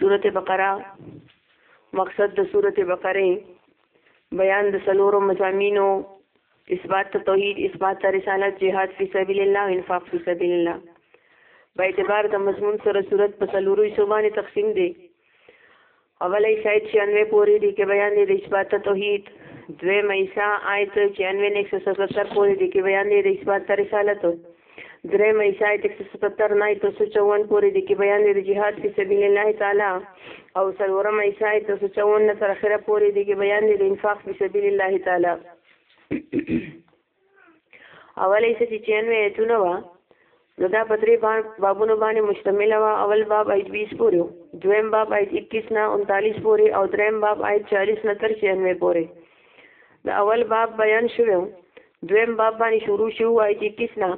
سورته بقره مقصد د سورته بقره بیان د سلورو مزامینو اثبات توحید اثبات رسالت جهاد فی سبیل الله انفاق فی سبیل الله په اعتبار د مضمون سره صورت په سلورو حصو باندې تقسیم دی اوله حصہ 96 پورې دی کې بیان دی د اثبات توحید دویمه حصہ آیت 96 170 پورې دی کې بیان دی د اثبات رسالت دریم ایس آیت ایک سو ستتر نه تر سو چون پورې دي کې بیان دی د جهاد فی سبیل الله تعالی او څلورم ایس آیت تر سو چون نه تر اخره پورې دي کې بیان دی د انفاق فی سبیل الله تعالی اول ایس چې چینوې ایتونه وه نو دا په درې بابونو باندې مشتمل وه اول باب آیت 20 پورې دویم باب آیت 21 نه 39 پورې او دریم باب آیت 40 نه تر 96 پورې د اول باب بیان شوی دویم باب باندې شروع شو وای چې کیسنا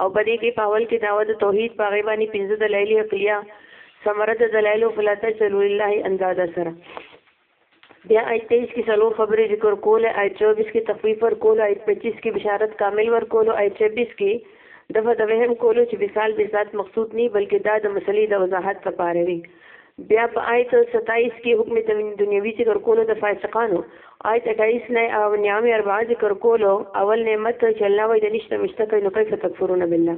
او په دې کې په اول کې داوت توحید په غیبه باندې پنځه دلایل عقلیه ثمره د دلایل فلا تجلو لله انداد سره بیا آیت 23 کې څلور خبرې ذکر کول آیت 24 کې تخفیف ور کول آیت 25 کې بشارت کامل ور کول آیت 26 کې دغه د وهم کولو چې مثال به ذات مقصود نه بلکې دا د مسلې د وضاحت لپاره وي بیا په آیت ستایس کې حکم دنیوي ذکر کولو د فاسقانو، آیت اټایس نه او نعم اربعه ذکر کولو، اول نعمت چې الله وایي د نشته مشته کوي نو کیف تکفرون بالله،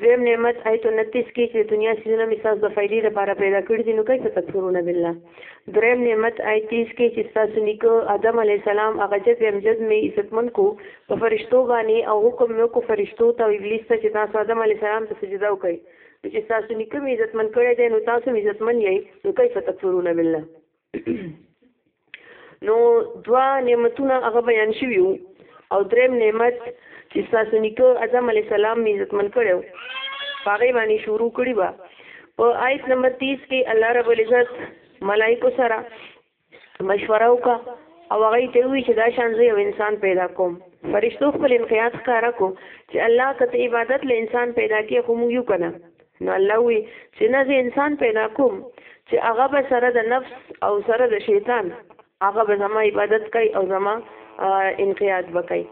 دویم نعمت آیت انتیس کې چې د دنیا څیزونه مې ستاسو د فایدې لپاره پیدا کړي دي نو کیف تکفرون بالله، دریم نعمت آیت تیس کې چې ستاسو نیکه آدم علیه السلام هغه جد امجد مې عزتمن کو په فرشتو باندې او حکم مې وکړو فرشتو ته او ابلیس ته چې تاسو آدم علیه السلام ته سجده وکړئ. نو چې تاسو نیکه مې عزتمن کړی دی نو تاسو مې عزتمن یئ نو کیف تکفرون بالله نو دوا نعمتونه هغه بیان شوي او دریم نعمت چې تاسو نیکه اعظم علی السلام مې عزتمن کړو هغه باندې شروع کړی و په آیت نمبر 30 کې الله رب العزت ملائکه سره مشوره وکړه او هغه ته وی چې دا شان زه یو انسان پیدا کوم فرشتو خپل انقیاد ښکارا کو چې الله کته عبادت له انسان پیدا کې خو موږ یو کنه نو الله وی چې نه زه انسان پیدا کوم چې هغه به سره د نفس او سره د شیطان هغه به زما عبادت کوي او زما انقیاد وکړي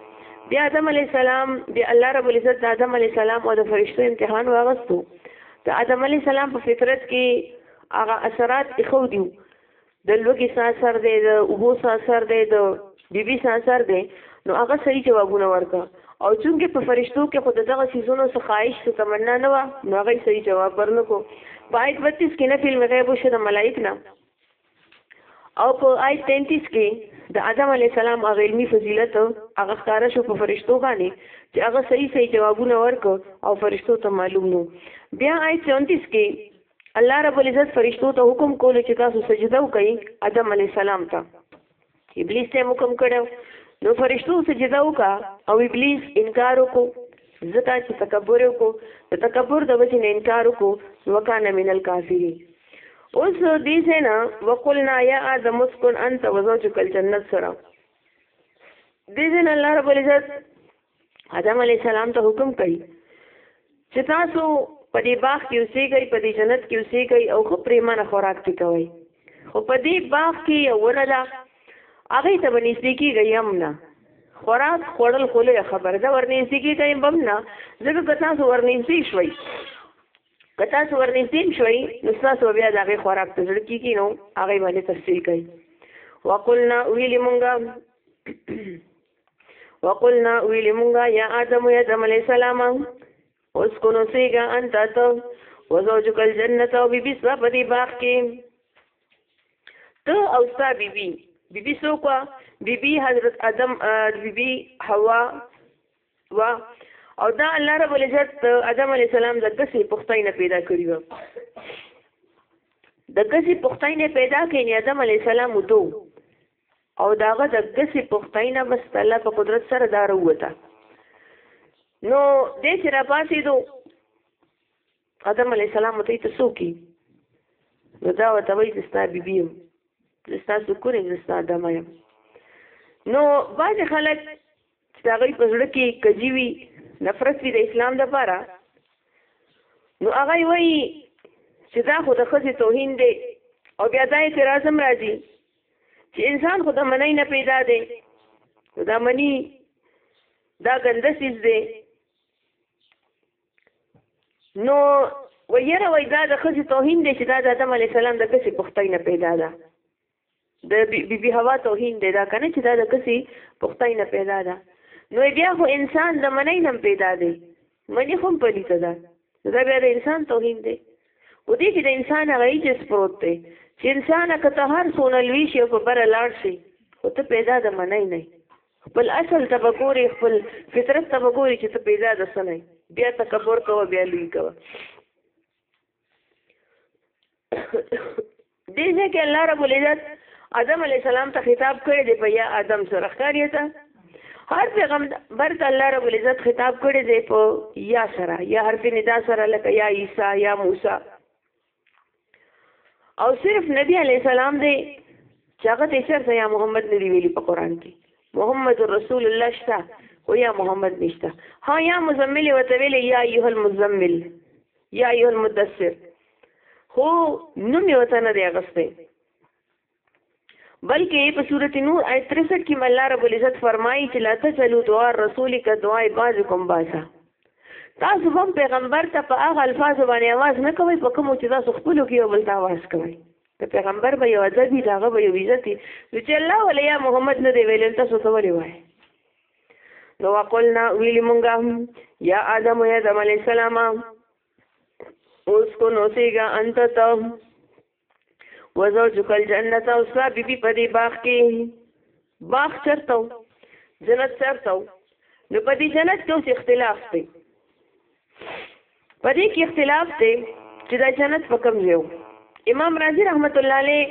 بیا آدم علی السلام بیا الله رب العزت د آدم علی السلام او د فرشتو امتحان واغستو د آدم علی السلام په فطرت کې هغه اثرات اخو دیو د لوګي ساسر دی د اوبو ساسر دی د بیبي ساسر دی نو هغه صحیح جوابونه ورکا او چونګې په فرشتو کې خود دغه سيزونو څخه خواهش څه تمنا نه و نو هغه صحیح جواب ورنکو په آیت 32 کې نه فلم غیب شو د ملائک نه او په آیت 33 کې د آدم علی السلام هغه علمي فضیلت هغه ښکارا شو په فرشتو باندې چې هغه صحیح صحیح جوابونه ورک او فرشتو ته معلوم نو بیا آیت 34 کې الله رب العزت فرشتو ته حکم کولو چې تاسو سجده وکړئ آدم علی السلام ته ابلیس ته حکم کړو نو فرشتو سجده وکا او ابلیس انکار وکړو ځکه چې تکبر وکړو د تکبر د وجې نه انکار وکړو وکانه من الکافرین اوس دې سینا وقلنا یا آدم اسكن انت وزوجك الجنه سره دې سینا الله رب العزت آدم علی السلام ته حکم کوي چې تاسو په دې باغ کې اوسېږئ په دې جنت کې اوسېږئ او خو پریمانه خوراک کې کوئ خو په دې باغ کې یو ونه ده هغه ته ونیسې کېږئ هم نه خوراک خوړل خو له خبره ده ورنیسې کېږئ هم نه ځکه که تاسو ورنیسې شوئ که تاسو ورنیسې شوئ نو تاسو بیا د هغې خوراک ته زړه کېږي نو هغې باندې تفصیل کوي وقلنا ویلي مونږ وقلنا ویلی مونږه یا آدم یا آدم علیہ السلام اوس کو نو سیګه انت ته وزوجک الجنه او بی بی سوا په دې باغ کې ته او ستا بی بی بی بی سو کو بی بی حضرت آدم بی بی حوا وا او دا الله رب العزت آدم علی السلام د کسي پختای نه پیدا کړی و د کسي پختای نه پیدا کړي آدم علی السلام دوه او د هغه د ګسې پښتۍ نه بس د الله په قدرت سره دا راووته نو دی چې راپاڅېدو آدم علیه السلام ورته وایي ته څوک یې نو دا ورته وایي زه ستا بیبي یم زه ستاسو کور یم زه ستا آدمه یم نو بعضې خلک چې د هغوی په زړه کې کجی وي نفرت وي د اسلام د پاره نو هغه وایي چې دا خو د ښځې توهین دی او بیا دا اعتراض هم راځي چې انسان خو د منۍ نه پیدا دی نو دا منی دا ګنده څیز دی نو ویره وای دا د ښځې توهین دی چې دا د آدم علیه السلام د کسې پوښتنې نه پیدا ده د بی بی هوا توهین دی دا کنه چې دا د کسي پختای نه پیدا ده نو بیا خو انسان د منی نم پیدا دی منی هم پلیته ده دا بیا د انسان توهین دی و دې کې د انسان هغه چې پروت دی چې انسان که ته هر څونه لوی شي په بره لاړ شي خو ته پیدا د منی نه خپل اصل ته وګوري خپل فطرت ته وګوري چې ته پیدا د سنې بیا تکبر کوه بیا لوی کوه دې ځکه الله رب العزت آدم علی السلام ته خطاب کړی دی په یا آدم سره ښکاری ته هر پیغمبر ته الله رب العزت خطاب کړی دی په یا سره یا حرف ندا سره لکه یا عیسی یا موسی او صرف نبی علی السلام دی چې هغه ته چرته یا محمد ندی ویلي په قران کې محمد رسول الله شته او یا محمد نشته ها یا مزمل وتویل یا ایه المزمل یا ایو المدثر خو نوم یې وته نه دی اغسته بلکې په سورته نور آیت 63 کې الله رب العزت فرمایي چې لا تجلو دعا رسول کا دعا بعضکم باسا تاسو هم پیغمبر ته په هغه الفاظ باندې आवाज نه کوي په کوم چې تاسو خپل کې یو بل ته आवाज کوي ته پیغمبر به یو ادبي داغه به یو عزت چې الله ولیا محمد نه دی ویل تاسو ته ولې وایي نو وقلنا ویلی مونږه یا آدم یا آدم علیہ السلام اوس کو نو سیګه انت ته وزو جکل جنت او سا بی بی پدی باغ کې باغ چرته جنت چرته نو پدی جنت کې اوس اختلاف دی پدی کې اختلاف دی چې دا جنت په کوم ځای امام رازی رحمت الله علیه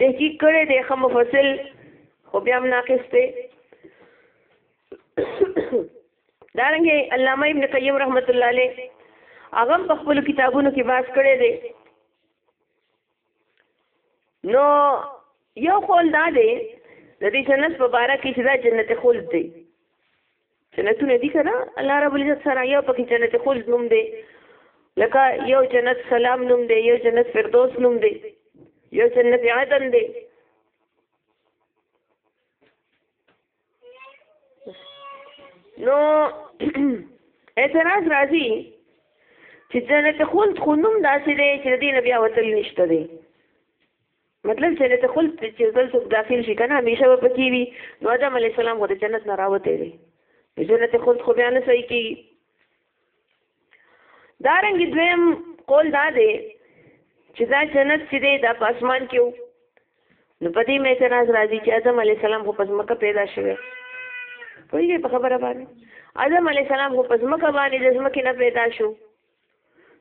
تحقیق کړی دی خو مفصل خو بیا هم ناقص دی دارنګه علامه ابن قیم رحمت الله علیه هغه په خپل کتابونو کې باس کړی دی نو یو قول دا دی د دې جنت په باره کې چې دا جنت خلد دی جنتونه دي کنه الله رب العزت سره یو پکې جنت خلد نوم دی لکه یو جنت سلام نوم دی یو جنت فردوس نوم دی یو جنت عدن دی نو اعتراض راځي چې جنت خلد خو نوم داسې دی چې دین بیا وتل نشته دی مطلب چې د خپل چې بل څوک داخل شي کنه همیشه به پکې وي نو آدم علی السلام خو د جنت نه راوته دی جنت خود خو بیان صحیح کی دارنګ دویم قول دا دی چې دا جنت چې دی د پاسمان کې وو نو په دې مې اعتراض راځي چې آدم علی السلام خو پس مکه پیدا شوه پوهیږي په خبره باندې آدم علی السلام خو پس مکه باندې د ځمکې نه پیدا شو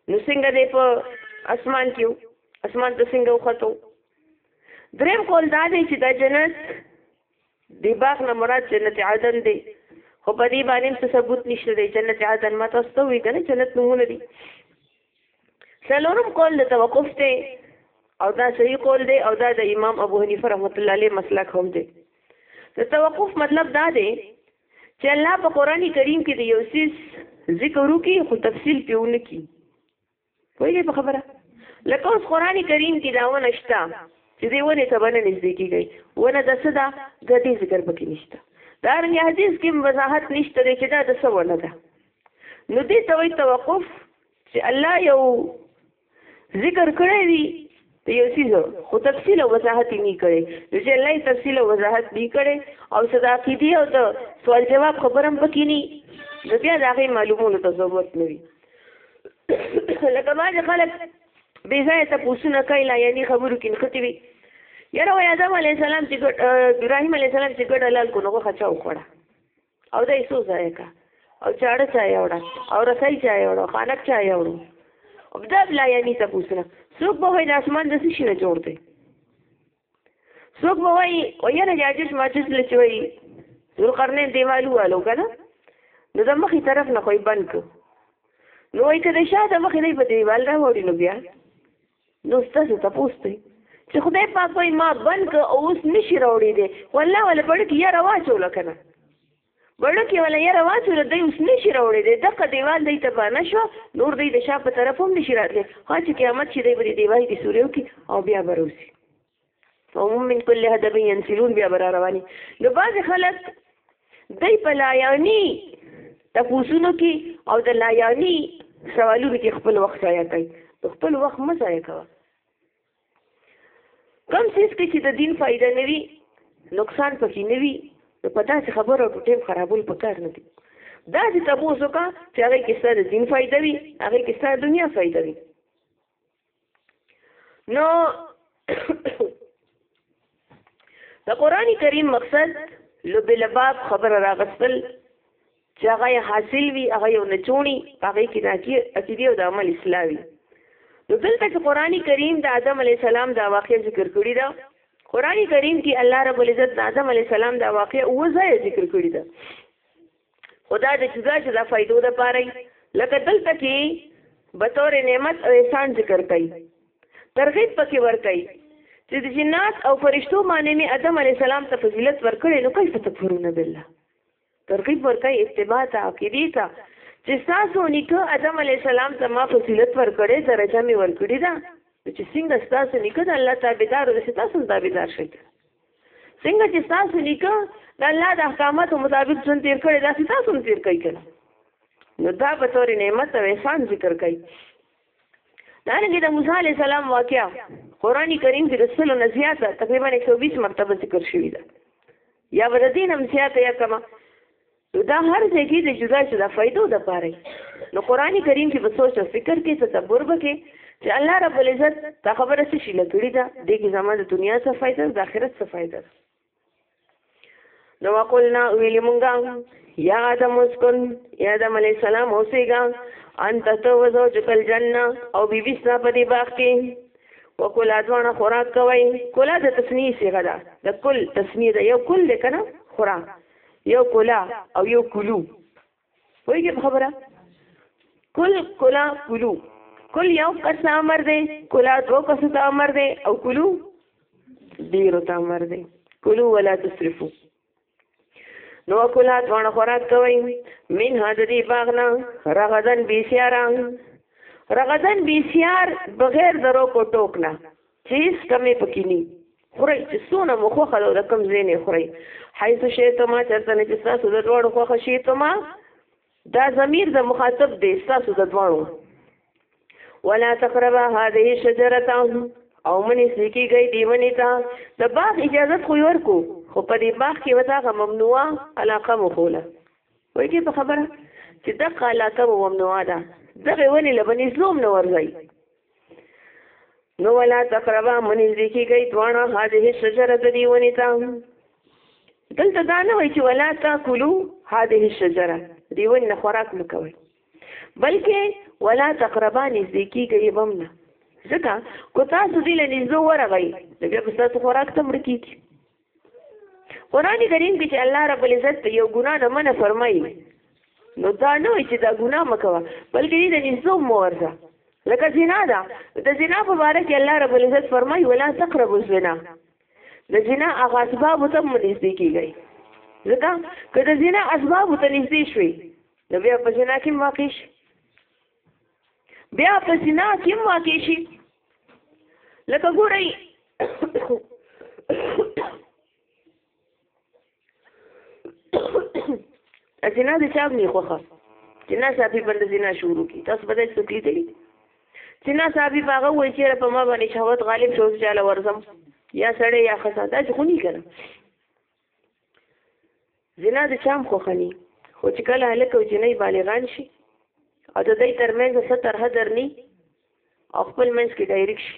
نو څنګه دی په اسمان کې اسمان ته څنګه وختو دریم قول دا دی چې دا جنت دی باغ نه مراد جنت عدن دی خو په دې باندې څه ثبوت نشته دی جنت عدن ما تاسو ته وی کنه جنت نمونه دی څلورم قول د توقف دی او دا صحیح قول دی او دا د امام ابو حنیفه رحمت الله علیه مسلک هم دی د توقف مطلب دا دی چې الله په قران کریم کې د یو سیس ذکر وکي خو تفصیل پیونه کی وایي په خبره لکه اوس قران کریم کې داونه شته چې دی ونه ته باندې نږدې کیږي ونه د صدا غدي ذکر پکې نشته دا رنګ حدیث کې وضاحت نشته چې دا د څه ونه ده نو دې ته وایي توقف چې الله یو ذکر کړی دی په یو سیز خو تفصیل او وضاحت نه کړي نو چې الله تفصیل او وضاحت نه کړي او صدا کیدی او د سوال جواب خبرم پکې نه نو بیا د هغه معلومونو ته ضرورت نه وي لکه باز خلک بې ځای ته پوښتنه کوي لا یعنی خبرو کې نختی وي یاره وای آدم علی السلام چې ابراهیم علی السلام چې ګډ حلال کو نو خچا وخوړه او دا ایسو ځای کا او چاړه چا یوړه او رسای چا یوړه خانک چا یوړو او دا بلا یعنی ته پوښتنه څوک به وای د اسمان د څه شي نه جوړ دی څوک به وای او یاره یاجوج ماجوج له چې وای ذوالقرنین دیوالو والو کنه نو د مخې طرف نه خوې بند کو نو وای کده شاته مخې نه په دیوال را وړي نو بیا نو ستاسو تپوس دی چې خدای پاک وایي ما بند که او اوس نشي راوړی دی خو الله ولا بړکې یاره واچوله که نه بړکې ولا یاره واچوله دی اوس نشي راوړی دی دغه دیوال دی ته بانه شو نور دی د شا په طرف هم نشي راتلی خو چې قیامت شي دی به دې دیوال کې سوریو کې او بیا به روسي او هم من کل هدب ينسلون بیا برا رواني نو بعض خلک دای په لایانی تپوسونو کې او د لایانی سوالونو کې خپل وخت ضایع کوي نو خپل وخت مه ضایع کوه کم څیز کې چې د دین فایده نه وي نقصان پکې نه وي نو په داسې خبرو او ټیم خرابول پکار نه دي دا چې تاسو کا چې هغه کې ستاسو دین فائدہ وي هغه کې ستاسو دنیا فائدہ وي نو د قران کریم مقصد لب لباب خبر راغستل چې هغه حاصل وي هغه یو نچونی هغه کې ناکی عقیده او د عمل اسلامي نو دلته چې قران کریم د آدم علی السلام دا واقع ذکر کړی دا قران کریم کې الله رب العزت د آدم علی السلام دا واقع او ځای ذکر کړی دا خدا د جدا جدا فائدو د پاره لکه دلته کې به تور نعمت او احسان ذکر کوي ترغیب پکې ور کوي چې د جنات او فرشتو باندې می ادم علی السلام ته فضیلت ورکړي نو کیف تکفرون بالله ترغیب ور کوي اتباع ته عقیده ته چې تاسو نیکه ادم علی السلام ته ما فضیلت ور کړې درجه می ور کړې ده چې څنګه تاسو نیکه د الله تابعدار او تاسو تابعدار شئ څنګه چې تاسو نیکه د الله د احکاماتو مطابق ژوند تیر کړی داسې تاسو هم تیر کوي کنه نو دا په تور نعمت او احسان ذکر کوي دا نه د موسی علی السلام واقعا قران کریم کې د سلو نه زیاته تقریبا 120 مرتبه ذکر شوی ده یا ودین هم زیاته یا کما نو دا هر ځای کې د جدا جدا فائدو د پاره نو قران کریم کې به سوچ او فکر کې تدبر وکې چې الله رب العزت دا خبره څه شي لګړي دا د کې زموږ د دنیا څخه فائدہ د آخرت څخه فائدہ نو وقلنا ویلی مونږه یا آدم اسکن یا آدم علی السلام اوسېګا انت تو زوجک الجنه او بیبي ستا په دې باغ کې وکول ادوانه خوراک کوي کلا د تسنیه صيغه ده د کل تسنیه ده یو کل ده کنه خوراک یو کولا او یو کلو وایي په خبره کل کولا کلو کل یو کس امر دی کولا دو کس ته امر دی او کلو ډیر ته امر دی کلو ولا تصرفو نو کولا دوه خوراک کوي من حضري باغنا رغدن بیسیارا رغدن بیسیار بغیر درو کو ټوک نه چې هیڅ کمی پکې ني خورئ چې څونه مو خوښه ده او د کوم ځای نه خورئ حیث شئتما چېرته نه چې ستاسو د دواړو خوښه شئتما دا ضمیر د مخاطب دی ستاسو د دواړو ولا تقربا هذه الشجره او منی سکی گئی دی منی تا د باغ اجازه خو ورکو خو په دې باغ کې وځه ممنوعه علاقه مخوله وایي کې په خبره چې دغه علاقه ممنوعه ده دغه ونی لبنې زوم نه ورځي نو ولا تقربا منی ذکی گئی دوانا هذه الشجره د دی ونی تا دلته دا نه وای چې ولا تاکلو هذه الشجره دی ون نه خوراک مکوي بلکې ولا تقربا نږدې کیږي بم نه ځکه کو تاسو دې له نږدې ورغی نو بیا به تاسو خوراک ته مړ کیږي قران کریم کې چې الله رب العزت په یو ګناه نه منه فرمایي نو دا نه وي چې دا ګناه مکوه بلکې دې د نزو مورځه لکه زنا ده د زنا په اړه کې الله رب العزت فرمایي ولا تقربوا الزنا د زنا هغه اسباب ته منځدي کیږي ځکه که د زنا اسباب ته نږدې شوي نو بیا په زنا کې واقع شي بیا په زنا کې هم واقع شي لکه ګورئ زنا د چا نه خوخه زنا صاحب بند زنا شروع کی تاسو به دې سکلی دی زنا صاحب هغه وایي چې په ما باندې شهوت غالب شو چې له ورزم یا سړی یا خسا دا خونی کړم زنا د چام خوښني خو چې کله هلک او جنۍ بالغان شي او د دوی ترمنځ څه طرحه درني او خپل منځ کې ډایرک شي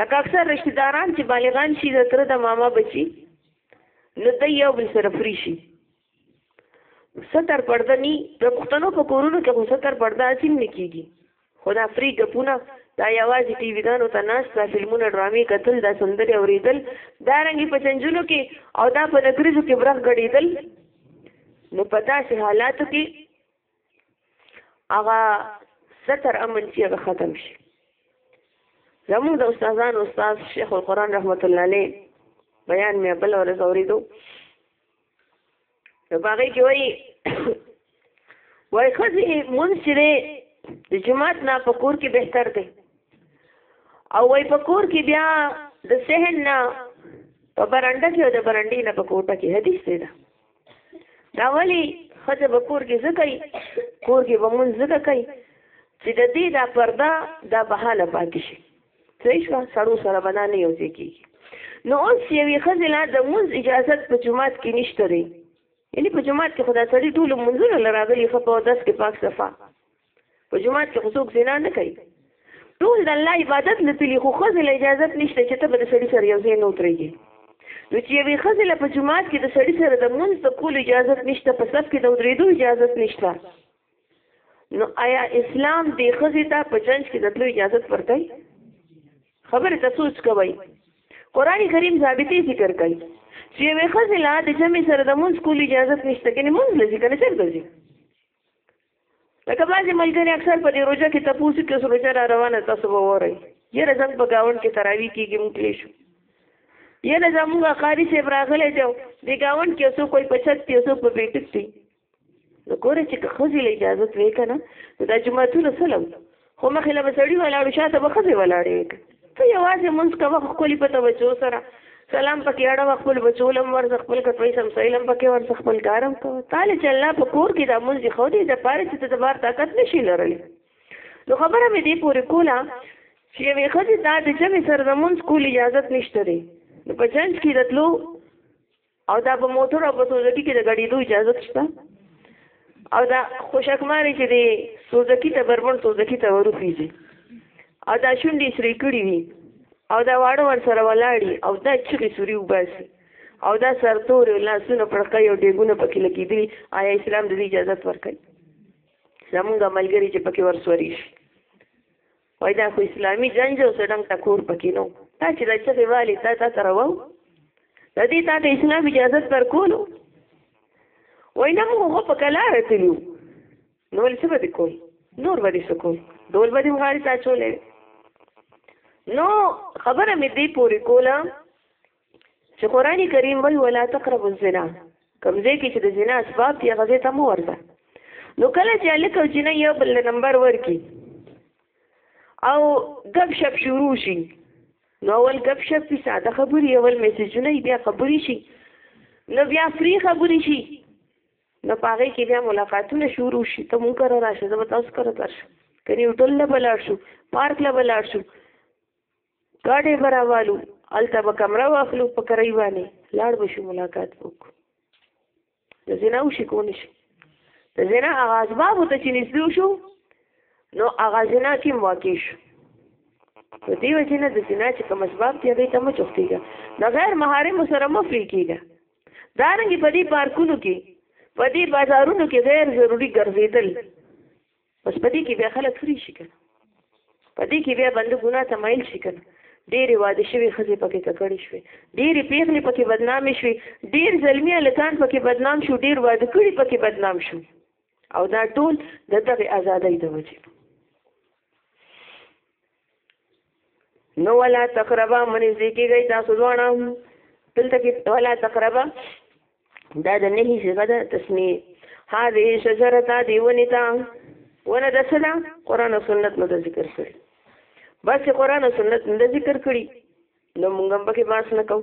لکه اکثر رشتہ داران چې بالغان شي د تر د ماما بچي نو د یو بل سره فری شي ستر پرده ني د پښتنو په کورونو کې خو ستر پرده اچیم نه کیږي خو دا فری ګپونه دا یوازې ټي ویګانو ته ناست دا فلمونه ډرامې کتل دا سندرې اورېدل دا رنګې په چنجونو کې او دا په نکریزو کې برخ ګډېدل نو په داسې حالاتو کې هغه ستر امن چې هغه ختم شي زموږ د استادانو استاد شیخ القرآن رحمت الله علیه بیان مې بل ورځ اورېدو نو باغې کې وایي وایي خزي مونږ چې دی د جماعت نه په کور کې بهتر دی او وایي په کور کې بیا د سهن نه په برنده کې او د برنډې نه په کوټه کې حدیث دی دا دا ولی خځه به کور کې زکای کور کې به مونږ زکه کوي چې د دې دا پرده دا بهاله پاتې شي صحیح شو سړو سره بنا نه یو ځای کیږي نو اوس یوې ښځې لا د مونځ اجازت په جماعت کې نشته دی یعنی په جماعت کې خدا سړی ټول مونځونه لراغلی خپه او داس کې پاک صفا په جماعت کې خصوص زنا نه کوي ټول د الله عبادت لتلی خو خزل اجازه نشته چې ته به د سړی سره یو ځای نو ترېږي نو چې یوې ښځې له په جومات کې د سړي سره د مونځ د کولو اجازت نشته په صف کې د ودرېدو اجازت نشته نو آیا اسلام دی خزی ته په جنج کې د تلو اجازه ورکړي خبره ته سوچ کوئ قران کریم ثابتې ذکر کوي چې وې خزی لا د جمع سره د مونږ کول اجازه نشته کني مونږ لږی کنه چل ګرځي لکه بعضې ملګري اکثر په دې روژه کې تپوسو کې اوس روژه را روانه تاسو به وورئ یاره زموږ په ګاونډ کې تراوی کېږي موږ کلی شو یاره زموږ قاري صاحب راغلی دی د ګاونډ کې څوک کوئی په چت کې څوک په بیټک دی نو ګوره چې که ښځې له اجازت وې که نه نو دا جوماتونه څه لو خو مخې له به سړي ولاړو شا ته به ښځې ولاړې وې که ته یوازې مونځ کوه ښکلي په توجه سره سلام پکې اړوه خپل بچو له هم ورځه خپل کټوۍ سمسۍ له هم پکې ورځه خپل کار هم کوه تا له چې الله په کور کې دا مونځ یې ښودی دپاره چې ته د بار طاقت نه شي لرلی نو خبره مې دې پورې کوله چې یوې ښځې دا د جمعې سره د مونځ کول اجازت نشته دی نو په جنج کې د تلو او دا په موټر او په سوزکی کې د غړېدو اجازه شته او دا خوشکماري چې دی سوزکی ته بربند سوزکی ته وروخیږي او دا شونډې سرې کړې وي او دا واړه ور سره ولاړي او دا چغې سوري وباسي او دا سرتور لاسونه پړقای او ډېګونه پکې لګېدلي آیا اسلام د دې اجازه ورکړي زمونږ ملګري چې پکې ورسوري شي وای دا خو اسلامي جنج او سډم ټکور پکې نو تا چې دا چغې والي تا تا ته راوو د دې تا ته اسلام اجازه پر کولو وای نه موږ خو په کلار تلو نو ولې څه به دې کول نور به دې څه کول ډول به دې مغاري تا چولې نو خبره مې دې پورې کوله چې قران کریم وی ولا تقربوا الزنا کمزې کې چې د زنا اسباب دی غزه ته مو ورځه نو کله چې الک او جنې یو بل نمبر ورکی او غب شپ شروع شي نو اول غب شپ په ساده خبري اول میسجونه بیا خبري شي نو بیا فری خبري شي نو پاره کې بیا ملاقاتونه شروع شي ته مونږ را راشه زه تاسو کرا درشه کني هوټل له بلار شو پارک له بلار شو ګاډی به راوالو هلته به کمره واخلو په کرۍ باندې لاړ به شو ملاقات به وکړو د زنا وشي که ونه شي د زنا هغه اسبابو ته چې نږدې شو نو هغه زنا کې واقع شو په دې وجه نه د زنا چې کوم اسباب دي هغې ته مه چوختېږه د غیر محارمو سره مه فرې کېږه دارنګې په دې پارکونو کې په دې بازارونو کې غیر ضروري ګرځېدل بس په دې کې بیا خلک خري شي کنه په دې کې بیا بنده ګناه ته مایل شي کنه ډېرې واده شوې ښځې پکې ککړې شوې ډېرې پیغلې پکې بدنامې شوې ډېر زلمی هلکان پکې بدنام شو ډېر واده کړي پکې بدنام شو او دا ټول د دغې ازادۍ د وجې نو ولا تقربا منې ذکیږي تاسو دوانه دلته کې ولا تقربا دا د نهي څخه د تسمیه هذه شجرتا دی ونتا ونه د سنا قران او سنت نو د ذکر کړی بس قران او سنت نو د ذکر کړی نو موږ هم پکې باس نه کوو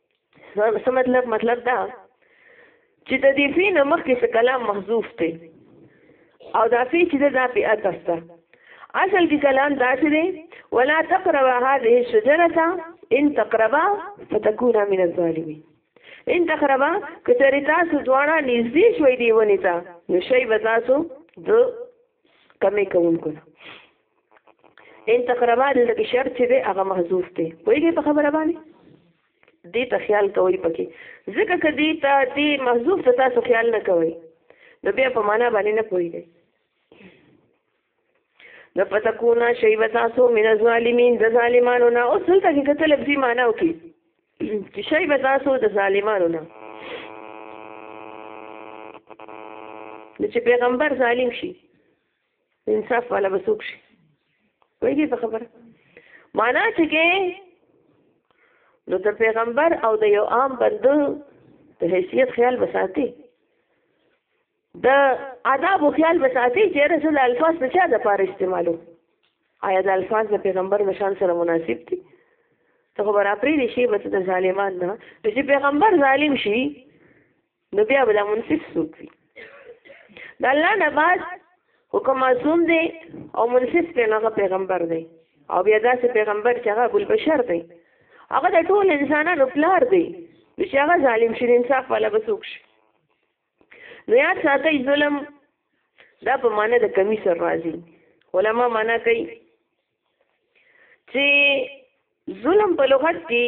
څه مطلب مطلب دا چې د دې فی نه مخکې څه کلام محذوف دی او دا فی چې دا په عطف ده اصل کې کلام دا چې دی ولا تقربا هذه الشجره ان تقربا فتكون من الظالمين ان تقربا کچری تاسو دواړه نږدې شوي دی ونی ته نو شی به تاسو د کمې کوونکو نه ان تقربا دلته کې شرط چې دی هغه محذوف دی پوهېږئ په خبره باندې دې ته خیال کوئ پکې ځکه که دې ته دې محذوف ته تاسو خیال نه کوئ نو بیا په معنا باندې نه پوهېږئ نو فتکونا شی به تاسو من الظالمین د ظالمانو نه اوس دلته کې که ته لفظي معنا وکړي چې شی به تاسو د ظالمانو نه نو چې پیغمبر ظالم شي انصاف والا به څوک شي وایي په خبره معنا چې کې نو د پیغمبر او د یو عام بنده د حیثیت خیال بساتي د آداب خیال بساتي چې رسول الفاظ په چا د پاره استعمالو آیا د الفاظ د پیغمبر نشان سره مناسب دي ته خبر اپری دي شي بس د ظالمان نه چې پیغمبر ظالم شي نو بیا به دا منصف څوک وي د الله نه بعد حکم معصوم دی او منصف دی هغه پیغمبر دی او بیا داسې پیغمبر چې هغه ابوالبشر دی هغه د ټول انسانانو پلار دی نو چې هغه ظالم شي انصاف والا به څوک شي نو یاد ساتئ ظلم دا په معنی د کمی سر راځي علما معنا کوي چې ظلم په لغت کې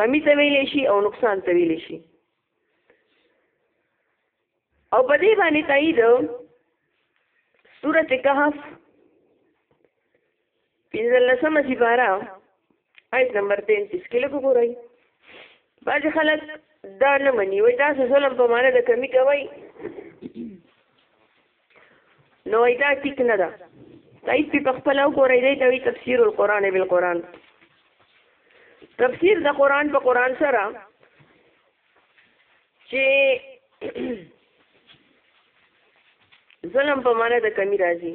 کمی ته ویلې شي او نقصان ته ویلې شي او په دې باندې تایید سورته کهف پنځلسمه سپاره آیت نمبر 33 کې لږ ګورئ باج خلک دا نه مني وای تاسو ظلم په معنی د کمی کوي نو دا ټیک نه ده تایید په خپل او ګورې دی ته تفسیر القرآن بالقرآن تفسیر د قرآن په قرآن سره چې ظلم په معنا د کمی راځي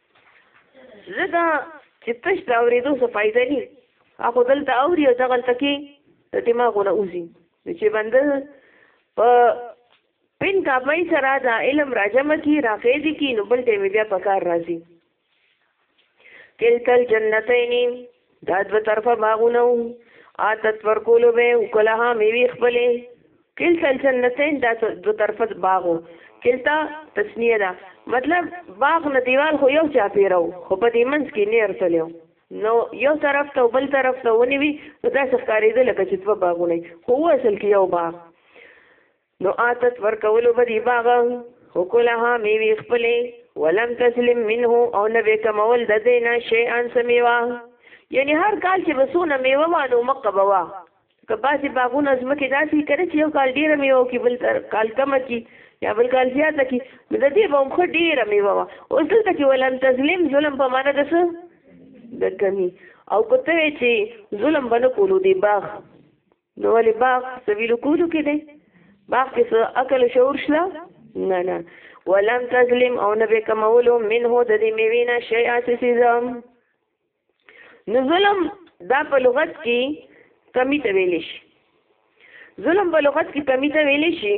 زګه چې تش دا اورېدو څه فائدہ نه اخو دلته اوري او دغلته کې د دماغونه اوزي چې بنده په پین کاپای سره دا علم راجم کی راخېدي کی نو بل ټیم بیا پکار راځي تلکل جنتین دا دو طرفه باغونه وو آتت ورکولو به وکلها میوی خپلې کلتا الجنتین دا دو طرفه باغو کلتا تسنیه ده مطلب باغ نه دیوال خو یو چا پیرو خو په دې منځ کې نیر تلو نو یو طرف ته بل طرف ته ونی وی دا څه ښکارېده لکه چې دوه باغونه خو اصل کې یو باغ نو آتت ورکولو به دی باغه هو کلها میوی خپلی ولم تسلم منه او نبی کمول د دینا شیئن سمیوا یعنی هر کال چې بسونه میوه وانو مکه بوا که باسي باغونه زمکه داسي کړي چې یو کال ډیره میوه کی بل تر کال کم کی یا بل کال زیاته کی د دې به هم ډیره میوه وا اوس دلته کې ولم تسلم ظلم په معنا د څه د کمی او کوته چې ظلم بنه کولو دی باغ نو ولې باغ څه ویلو کولو کې دی باغ کې څه عقل شعور شته نه نه ولم تظلم او نه به کمولو منه د دې میوې نه شی اسی سیزم نو ظلم دا په لغت کې کمی ته ویل شي ظلم په لغت کې کمی ته ویل شي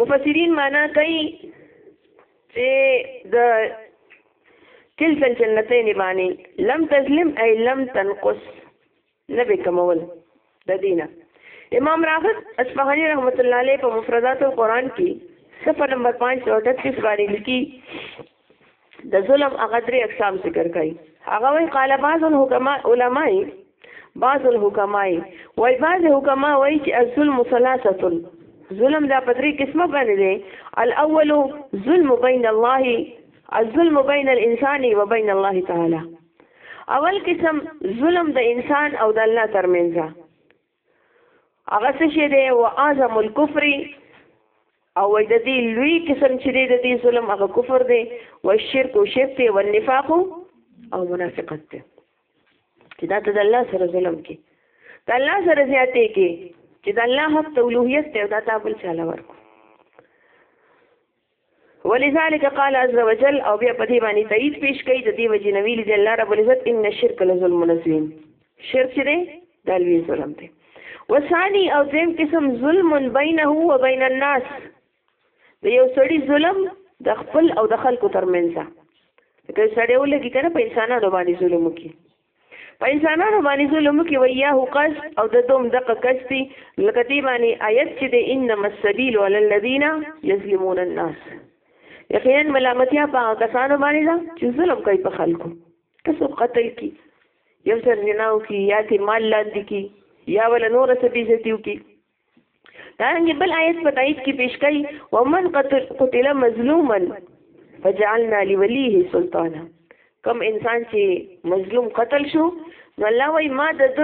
مفسرین معنا کوي چې د کلتا الجنتین باندې لم تظلم ای لم تنقص نبی کمول د دینه امام راغب اصفهانی رحمت الله علیه په مفردات القرآن کې صفحه نمبر 538 باندې لیکي د ظلم هغه درې اقسام ذکر کړي هغه وی قال بعض الحکما علماء بعض الحکما وای بعض حکما وای چې الظلم ثلاثه ظلم دا په درې قسمه باندې دی الاول ظلم بین الله الظلم بین الانسان و بین الله تعالی اول قسم ظلم د انسان او د الله ترمنځ هغه څه شي دی او اعظم الكفر او د دې لوی قسم چې دی د دې ظلم هغه کفر دی او شرک او شرک دی او نفاق او منافقت دی چې دا ته د الله سره ظلم کې د الله سره زیاتې کې چې د الله حق ته اولوهیت دی او دا تا بل چاله ورکو ولذلك قال عز وجل او بیا په دې باندې تایید پیش کړي د دې وجه نو ویل دي الله رب العزت ان الشرك لظلم عظیم شرک چې دی دا لوی ظلم دی وثانی او دیم قسم ظلم بینه و بین الناس د یو سړي ظلم د خپل او د خلکو ترمنځ ده که سړی ولګي کنه په انسانانو باندې ظلم وکړي په انسانانو باندې ظلم کې ویا هو قص او د دوم دقه کستی لکه دی باندې آیت چې د انما السبیل علی الذین یظلمون الناس یقینا ملامتیا په کسانو باندې ده چې ظلم کوي په خلکو تاسو قتل کی یو سر جناو کی یا تی مال لاندې کی یا ول نور سبیزتیو کی دارنګ بل آیت په تایید کې پیش کړي ومن قتل قتل مظلوما فجعلنا لوليه سلطانا کم انسان چې مظلوم قتل شو نو الله وای ما د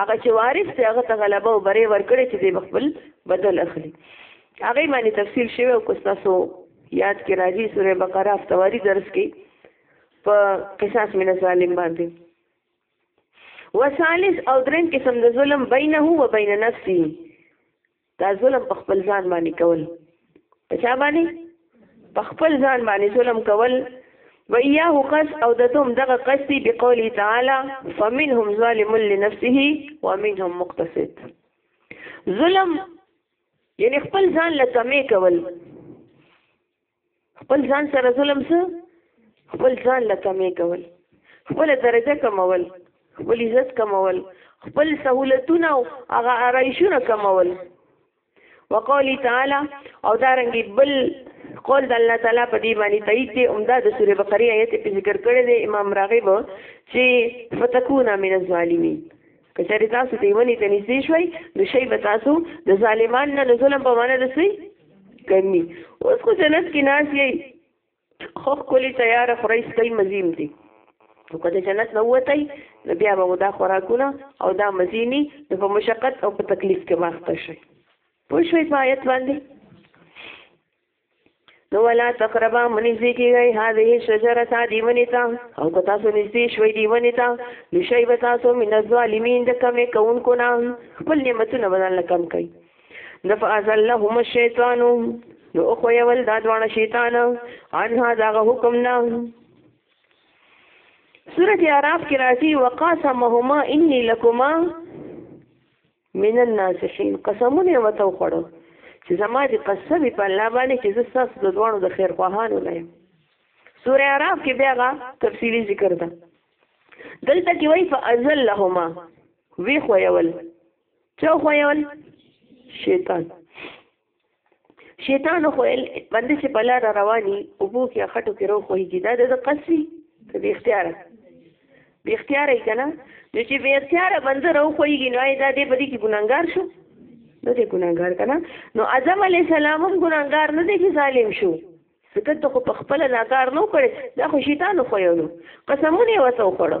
هغه چې وارث دی هغه ته غلبه او بری ورکړي چې د خپل بدل اخلي هغه باندې تفصیل شوی او کوستاسو یاد کې راځي سوره بقره افتواری درس کې په قصاص من ظالم باندې وثالث او دریم قسم د ظلم بینه و بین نفسی دا ظلم په خپل ځان باندې کول په چا باندې په خپل ځان باندې ظلم کول و ایاه قص او دتم دغه قصدی بقوله تعالی فمنهم ظالم لنفسه ومنهم مقتصد ظلم یعنی خپل ځان لکمې کول خپل ځان سره ظلم څه خپل ځان له کمې کول خپل درجه کمول خپل عزت کمول خپل سہولتونه او هغه آرایشونه کمول وقولی تعالی او دارنګي بل قول د الله تعالی په دې باندې تایید دی عمدہ د سوره بقره آیت په ذکر کړی دی امام راغب چې فتكون من الظالمین که چېرې تاسو دې ونې ته نږدې شوئ نو شی به تاسو د ظالمان نه د ظلم په معنا د څه کمی اوس خو جنت کې ناست یئ خو ښکلې تیاره خورئ سپی مزیم دي نو که د جنت نه ووتی نو بیا به مو دا خوراکونه او دا مزینی نو په مشقت او په تکلیف کې واخته شئ پوه شوئ په آیت باندې نو ولا تقربا منځي کیږي هذه شجره تا دی ونیتا او که تاسو نږدې شوي دی ونیتا نو شي به تاسو من الظالمین د کمې کوونکو نه خپل نعمتونه بدل نه کم کوي نفعزلهم الشیطان نو او خو یول دا دوانه شیطان ان هذا حکم نه سورة اعراف کې راځي وقاسمهما اني لكما من الناصحين قسمونه یې ورته وخوړل چې زما دې قسم وي په الله باندې چې زه ستاسو د دواړو د خیرخواهانو نه یم سورې عراف کې بیا هغه تفصیلي ذکر ده دلته کې وایي فأزلهما وی خویول چا خویول شیطان شیطان خو ال باندې چې بلا را رواني او بو کې خټو کې روخ ويږي دا د قصوي ته به اختیار به اختیار یې کنه نو چې به اختیار باندې روخ ويږي نو دا دې په دې کې ګناګار شو نو دې ګناګار کنه نو اعظم علی السلام هم ګناګار نه دي چې ظالم شو ځکه ته خو په خپل ناکار نو کړې دا خو شیطان خو یو نو قسمونه وته وکړو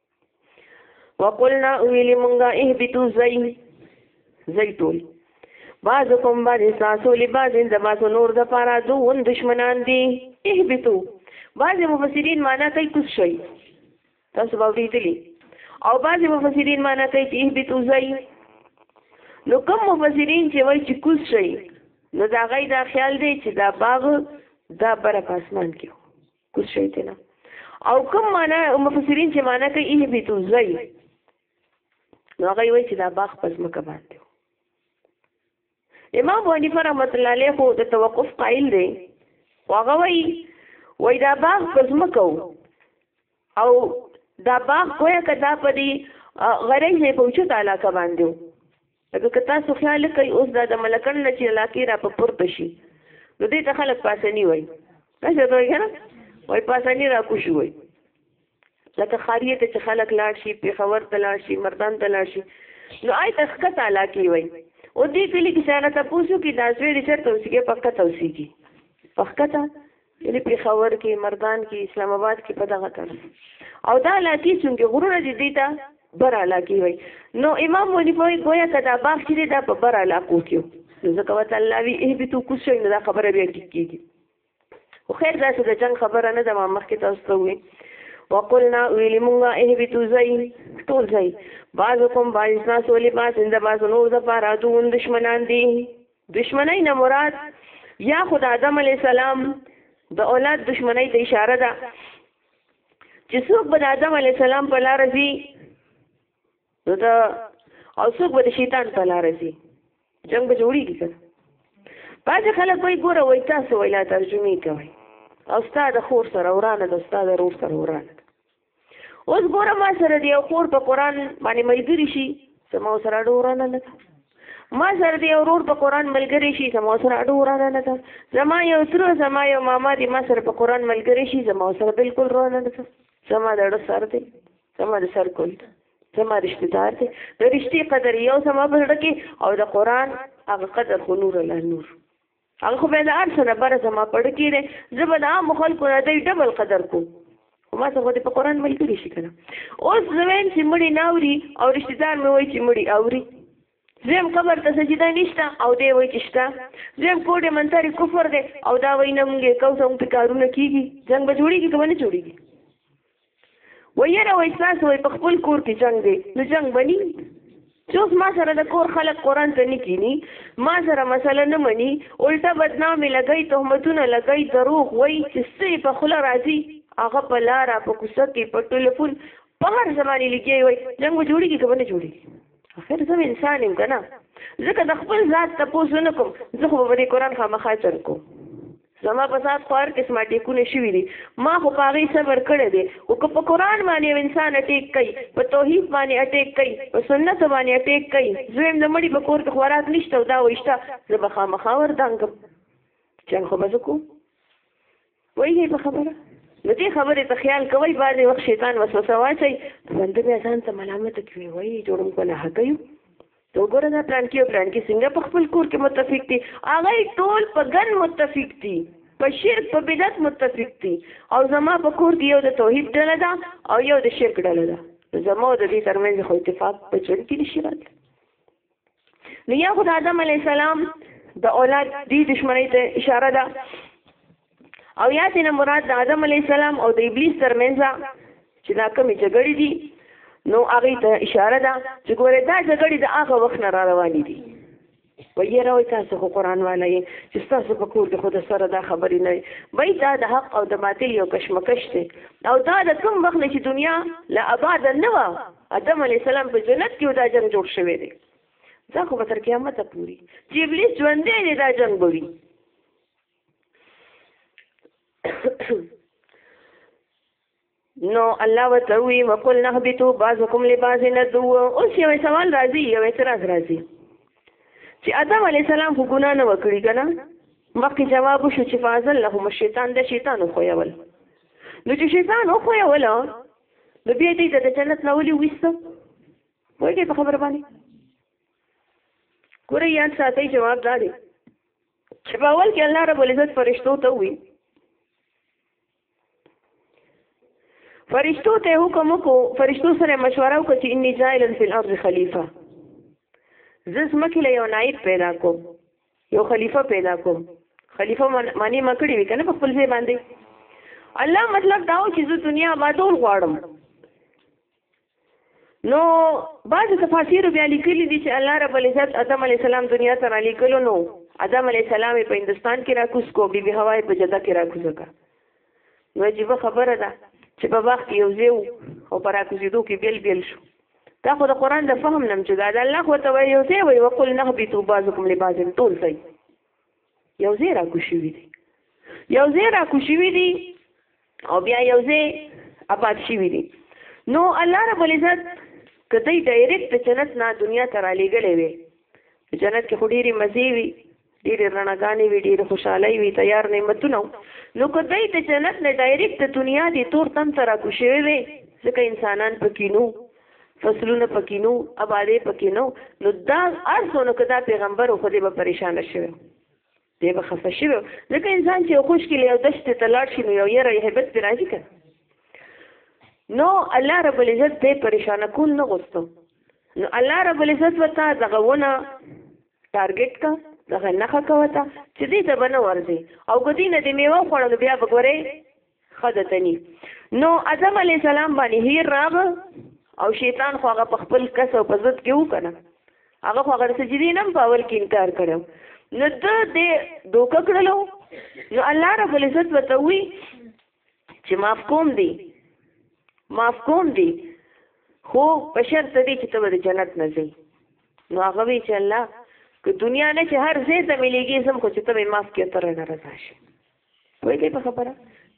وقلنا ویلی مونږه اهبتو زئی زئی ټول بعضکم بعض تاسو لباس د باسو نور د پارا دوون دشمنان دي اهبتو بعض مفسرین معنا کوي کوس شي تاسو به ویلي او بعض مفسرین معنا کوي چې اهبتو زئی نو کوم مفسرین چې وایي چې کوس شي نو دا غي دا خیال دی چې دا باغ دا بر په اسمان کې کوز شي تینا او کوم معنا مفسرین چې معنا کوي ایه بیتو زئی نو هغه وایي چې دا باغ پس مکه باندې امام حنیفه رحمت الله علیه خو د توقف قائل دی هغه وایي وای دا باغ پس مکه او دا باغ کویا کدا پدی غریب نه پوچو تعالی کا باندې لکه که تاسو خیال وکړئ اوس دا د ملکڼ نه چې علاقې را په پورته شي نو دې ته خلک پاسني وایي تاسو ته وایي کنه وایي پاسني را کوشي وایي لکه خاریه ته چې خلک لاړ شي پیښور ته لاړ شي مردان ته لاړ شي نو آی تخکت علاقې وای او دې کلی کې څنګه تاسو کې داسوي رچر توسيږي پخکت اوسيږي پخکت یعنی پیښور کې مردان کې اسلام آباد کې په دغه طرف او دا علاقې څنګه غرونه دي دي ته بر علاقې وي نو امام ونی په گویا کدا باغ چې دا په بر علاقو کې نو ځکه وته الله وی ای به تو کوس شي دا خبره بیا ټیک کیږي خو خیر دا څه د جنگ خبره نه ده ما مخکې تاسو ته وی وقلنا ویلی مونږه اهبتو زئی ټول زئی بعضکم بعض ناس ولی بعض اند بعض نور د پاره دوه دشمنان دي دشمنۍ نه مراد یا خود آدم علیه السلام د اولاد دشمنۍ ته اشاره ده چې څوک به د آدم علیه السلام په لار ځي نو دا او څوک به د شیطان په لار ځي جنگ به جوړیږي کنه باز خلک وای ګوره وای تاسو ویلا ترجمه کوي او استاد خور سره ورانه د استاد رور سره ورانه اوس ګوره ما سره دی او خور په قران باندې ملګری شي سم او سره ډورانه نه ما سره دی اورور په قران ملګری شي زما سره اډو ورانه نه ده زما یو تر زما یو ماما دی ما سره په قران ملګری شي زما سره بالکل ورانه نه ده زما د اډو سره دی زما د سر کول زما رشتہ دار دی د رشتي قدر یو زما په لړ کې او د قران هغه قدر خو نور له نور هغه خو بیا د هر څه نه بره زما په زړه کې دی زه به د عامو خلکو نه دی ډبل قدر کوم خو ما څه خو دې په قرآن ملګري شي که نه اوس زه وایم چې مړي نه اوري او رشته دار مې وایي چې مړي اوري زم قبر ته سجده نشته او دی وای چې شته زم کوډه منتری کفر دی او دا وای نه مونږه کوم څه په کارونه کیږي څنګه جوړیږي کوم نه جوړیږي وای یاره وای تاسو وای په خپل کور کې جنگ دی نو جنگ بنی چې اوس ما سره د کور خلک قرآن ته نه کینی ما سره مسله نه مني الټا بدنامې لګوي تهمتونه لګوي دروغ وایي چې څه په خوله راځي هغه په لاره په کوڅه کې په ټلیفون په هر زمانې لګي وایي جنګ به جوړېږي که به نه جوړېږي اخر زه انسان یم که نه ځکه د خپل ذات تپوس نه کوم زه خو به په دې قرآن خامخا چل کوم زما په ذات خو هر قسمه ټیکونه شوي دي ما خو په هغې صبر کړی دی خو که په قرآن باندې یو انسان اټیک کوي په توحید باندې اټیک کوي په سنتو باندې اټیک کوي زه وایم د مړي په کور کې خوراک نشته او دا وایي شته زه به خامخا وردانګم چل خو به زه کوم وایي په خبره نو دې خبرې ته خیال کوئ بعضې وخت شیطان وسوسه واچوي بنده بیا ځان ته ملامته کوي وایي جوړم کو نه حقه یو ته وګوره دا پلانکی او پلانکی څنګه په خپل کور کې متفق دي هغه ټول په ګن متفق دي په شرک په بدعت متفق دي او زما په کور کې یو د توحید ډله ده او یو د شرک ډله ده زما د دې ترمنځ خو اتفاق په چون کې نشي راتلی نو یا خدای آدم علی السلام د اولاد دې دشمنی ته اشاره ده او یا دې نه مراد د آدم علی السلام او د ابلیس ترمنځ چې دا کومې جګړې دي نو هغه ته اشاره ده چې ګوره دا جګړې د هغه وخت نه را روانې دي وایي راوي تاسو خو قران والي چې تاسو په کور کې خود سره دا خبرې نه وي دا د حق او د باطل یو کشمکش دی او دا د کوم وخت چې دنیا لا آباد نه و آدم علی السلام په جنت کې دا جنگ جوړ شوی دی دا خو به تر قیامت پوري چې ابلیس ژوندې نه دا جنگ بوي نو الله وتوي وقل نهبتو بعضكم لبعض ندو اوس یو سوال راځي یو اعتراض راځي چې آدم علی السلام خو ګنا نه وکړي کنه مخکې جواب شو چې فازل لهم الشیطان د شیطان خو یول نو چې شیطان خو یول نو بیا دې د جنت نه ولي وسته وایي په خبر باندې ګوره یاد ساتي جواب دا دی چې په اول کې الله رب العزت فرشتو ته وی فرشتو ته حکم کو فرشتو سره مشوره وکړه چې انی جائل فی الارض خلیفہ زس مکه له یو نائب پیدا کو یو خلیفہ پیدا کو خلیفہ معنی مکړی وی کنه په خپل ځای باندې الله مطلب دا و چې زه دنیا آبادول غواړم نو بعض تفاسیر بیا لیکلي دي چې الله رب العزت آدم علی السلام دنیا ته را لیکلو نو آدم علی السلام په هندستان کې راکوس کو بي بي حوا په جده کې راکوس کا نو عجیب خبره ده چې په وخت یو زیو او پر راکوسیدو کې بیل بیل شو دا خو د قران د فهم نم چې دا الله خو ته وایي یو ځای وایي وقل نهبطوا بعضکم لبعض طول ځای یو ځای راکوشوي دي یو ځای راکوشوي دي او بیا یو ځای آباد شوي دي نو الله رب العزت که دی ډایرکټ د جنت نه دنیا ته رالیږلی وي جنت کې خو ډېرې مزې وي ډېرې رڼاګانې وي ډېرې خوشحالۍ وي تیار نعمتونه نو که دی د جنت نه ډایرکټ د دنیا دې تور تن ته راکوشوی وی ځکه انسانان پکې نو فصلونه پکې نو آبادې پکې نو نو دا ارسونه کدا پیغمبر خو دې به پریشان شوی دې به خفه شوی ځکه انسان چې خوش کې له دشت ته لاړ شي نو یو یې راځي هبت پر راځي کنه نو الله رب العزت دې پریشان کول نه غوښتو نو الله رب العزت وتا دغه ونه ټارګټ کا دغه نخه کوتا چې دې ته بنه ورځي او ګدینه دې میوه خوړل بیا بګورې خدتنی نو ادم علی السلام باندې هیر راغ او شیطان خو هغه په خپل کس او په ضد کې وکنه هغه خو هغه سجدي نم په اول کې انکار کړو نو د دې دوک کړلو نو الله رب العزت وته وی چې معاف کوم دی معاف کوم دی خو په شرط دی چې ته د جنت نه ځې نو هغه وی چې الله که دنیا نه چې هر ځای ته مليږي سم خو چې ته معاف کې تر نه راځي پوهیږئ په خبره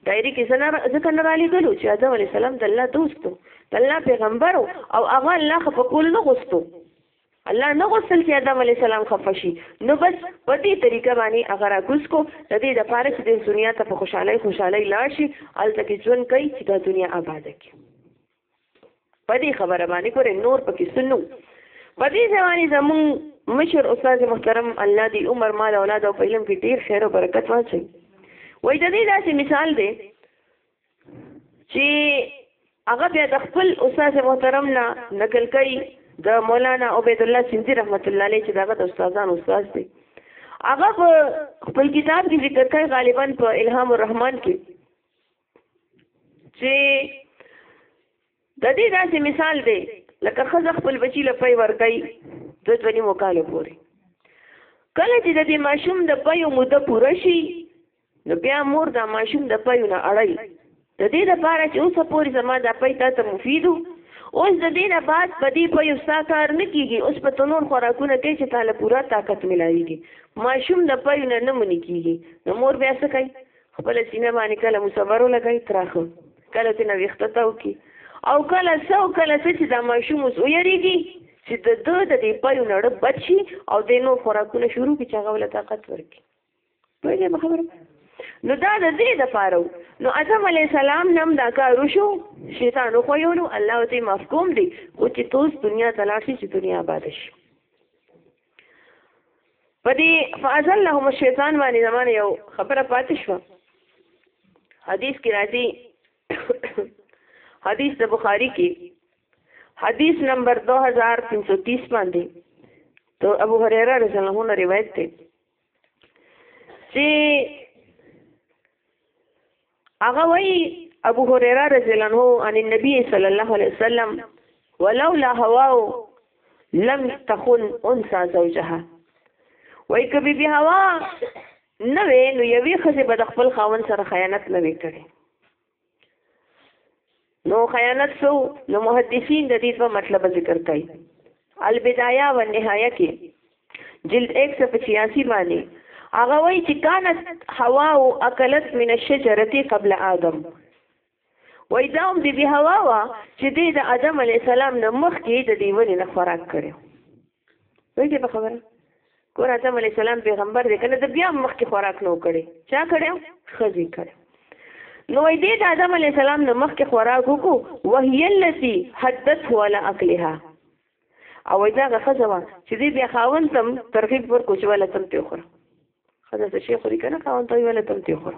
دایری کې سنا ځکه نه رالي ګلو چې آدم علی السلام د الله دوستو د الله پیغمبر او هغه الله خپ کول نه غوستو الله نه غوستل چې آدم علی السلام خفه شي نو بس په دې طریقه باندې هغه راکوس کو د دې د پاره چې د دنیا ته په خوشحالي خوشحالي لاړ شي هلته کې ژوند کوي چې د دنیا آباد کړي په دې خبره باندې ګوره نور پکې سنو په دې ځواني زمون مشر استاد محترم الله دی عمر مال اولاد او په علم کې ډیر خیر او برکت واچي وای د دې داسې مثال دی چې هغه بیا د خپل استاد محترم نه نقل کوي د مولانا عبید الله سیندی رحمت الله علیه چې دغه د استادان استاد دی هغه خپل کتاب کې ذکر کوي غالبا په الهام الرحمن کې چې د دې داسې مثال دی لکه خزه خپل بچی له پي ورکړي د دوه نیمو کالو پورې کله چې د دې ماشوم د پيو موده پوره شي نو بیا مور دا ماشوم د پيو نه اړای د دې لپاره چې اوسه پورې زما دا پي تاسو مفیدو اوس د دې نه بعد په دې په یو سا کار نه کیږي اوس په تنور خوراکونه کوي چې تعالی پورا طاقت ملایږي ماشوم د پيو نه نه منې کیږي نو مور بیا څه کوي خپل سینه باندې کله مصبرو لګای تراخه کله ته نو وخت تاو کی او کله سو کله څه چې دا ماشوم اوس ویریږي چې د دو د دې پایو نړ بچي او د نو خوراکونه شروع کی چې هغه ول طاقت ورکي په دې خبره نو دا د دې د پاره نو اعظم علی السلام نم دا کار وشو شیطان خو یو نو الله ته مفهوم دی او چې توس دنیا تلاشي چې دنیا آباد شي په دې فازل له شیطان باندې زمانه یو خبره پاتې شو حدیث کې راځي حدیث د بخاری کې حدیث نمبر 2330 باندې تو ابو هريره رضی الله عنه روایت ده چې هغه وایي ابو هريره رضی الله عنه ان النبي صلی الله علیه وسلم ولولا هوا لم تخن انثى زوجها وای کبي بي هوا نه وې نو یوې خزه به د خپل خاون سره خیانت نه وکړي نو خیانت سو نو محدثین د دې دوه مطلب ذکر کوي البدايه و نهايه کې جلد 185 باندې هغه وایي چې کانت حوا او اکلت من الشجره قبل ادم وای دا هم د بی حوا وا چې د ادم علی السلام نه مخکې د دیونې نه خوراک کړو وایي په خبره ګور آدم علی السلام پیغمبر دی کنه د بیا مخکې خوراک نو کړي چا کړو خزي کړو نو دې د آدم علی السلام نو مخکې خوراک وکړو وهي التي حدث ولا اكلها او دا غخزه وا چې دې بیا خاون تم ترغیب ورکو چې ولا تم ته خور خزه شیخ لري کنه خاون ته ولا تم ته خور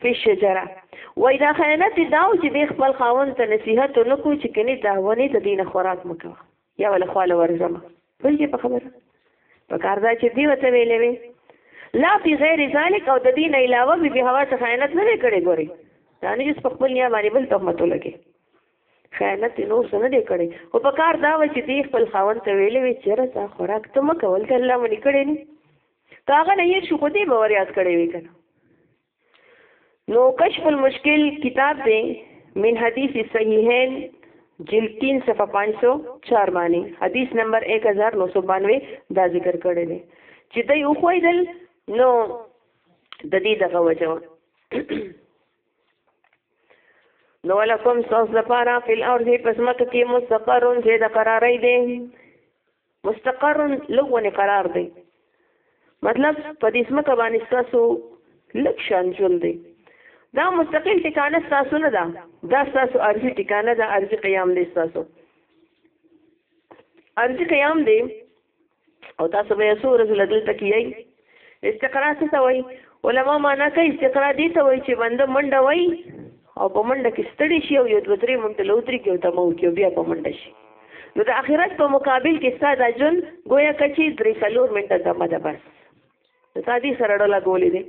فی شجره وای دا خیانت دا و چې د خپل خاوند ته نصیحت ونکو چې کني دا ونی د دینه خوراک مکوه یا ول خواله ورزمه پوهیږي په خبره په کار دا چې دی وته ویلې وی لا فی غیر ذلک او د دین علاوه به به هوا ته خیانت نه کړي ګوري دا نه چې په خپل نیا باندې بل تهمت ولګي خیانت نور څه نه دی کړی خو په کار دا و چې دی خپل خاوند ته ویلې وی چېرې تا خوراک ته مکول ته الله مونږ کړی نه که هغه نه هیر شو خو دې به ور یاد کړی وي کنه نو کشف المشکل کتاب دی من حدیث صحیحین جلد 3 صفحه 504 باندې حدیث نمبر 1992 دا ذکر کړی دی چې دوی وخویدل نو د دې دغه وجه نو ولکم سوس لپاره فی الارض پس مکه کې مستقر چې د قرارې دی مستقر لغونه قرار دی مطلب په دې سمکه باندې تاسو لک شان ژوند دی دا مستقل ټکانه تاسو نه ده دا تاسو ارزي ټکانه ده ارزي قیام دې تاسو ارزي قیام دې او تاسو به یې سور رسول دلته کیږي استقرا څه ته وایي علما معنا کوي استقرا دې ته وایي چې بنده منډه وایي او په منډه کې ستړي شي او یو دوه درې منټه له ودرېږي او دمه وکړي او بیا په منډه شي نو د آخرت په مقابل کې ستا دا ژوند ګویا که چې درې څلور منټه دمه ده بس نو تا دې سره ډله ګولې دی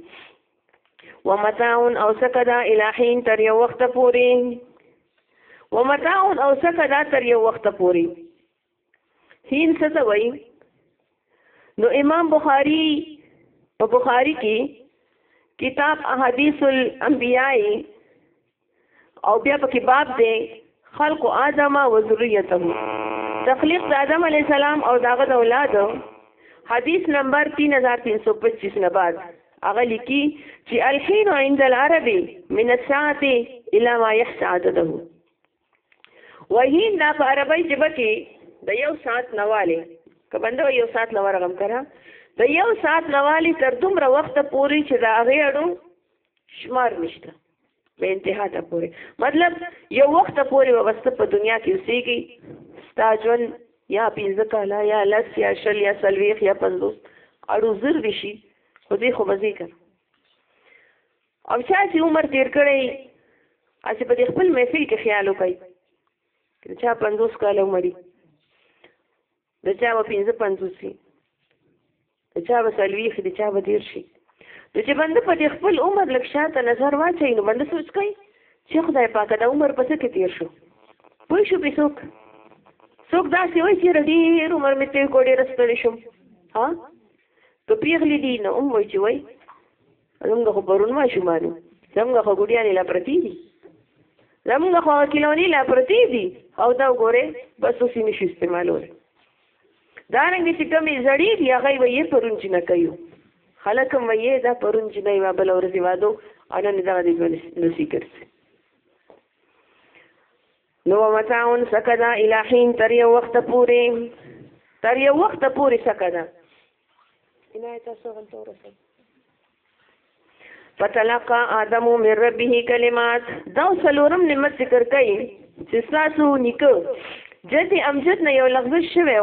ومتاعون او سکه دا الهین تر یو وخته پورې ومتاعون او سکه دا تر یو وخته پورې هین څه ته وایي نو امام بخاری په بخاری کې کتاب احادیث الانبیاء او بیا په کې باب دی خلق آدم و ذریته تخلیق د آدم علی السلام او داغه د اولاد حدیث نمبر 3325 نه بعد هغه لیکي چې الحين عند العرب من الساعه الى ما يحسى عدده وهین دا په عربی ژبه کې د یو ساعت نواله که بنده یو ساعت لورغم کړه د یو ساعت نواله تر دومره وخت پورې چې دا غیړو شمار نشته به انتها ته پورې مطلب یو وخت پورې وبسته په دنیا کې اوسېږي ستا ژوند یا پنځه کاله یا لس یا شل یا څلوېښت یا پنځوس اړو زر وشي خو دې خو مزې کوي او چا چې عمر تیر کړی اسی په خپل محفل کې خیال وکړي چې چا 50 کال عمر د چا و 55 سي د چا و سلويخ د چا و دیر شي نو چې بنده په خپل عمر لږ شاته نظر واچي نو بنده سوچ کوي چې خدای پاک دا عمر په څه کې تیر شو پوه شو به څوک څوک دا سی وای چې ډېر عمر مې تیر کو ډېر ستړي شم ها که پیغلی دي نو هم وای چې وای زموږ خو پرون ماشومان وو زموږ خو ګوډیانې لا پرتې دي زموږ خو هغه کلونې لا پرتې دي او دا وګورئ بس اوس یې نه شو استعمالولی دارنګه چې کومې زړې دي هغه به یې پرون چې نه کوي خلک هم وایي دا پرون چې نه یې بله ورځې وادو او نن دغه دې نسي ګرځي نو ومتاعون سکه ده الحین تر یو وخت پورې تر یو وخت پورې سکه ده عنایت تاسو غلطه ورسه فتلقى آدم من ربه کلمات دا څلورم نعمت ذکر کړي چې تاسو نیکه جدي امجد نه یو لفظ شوی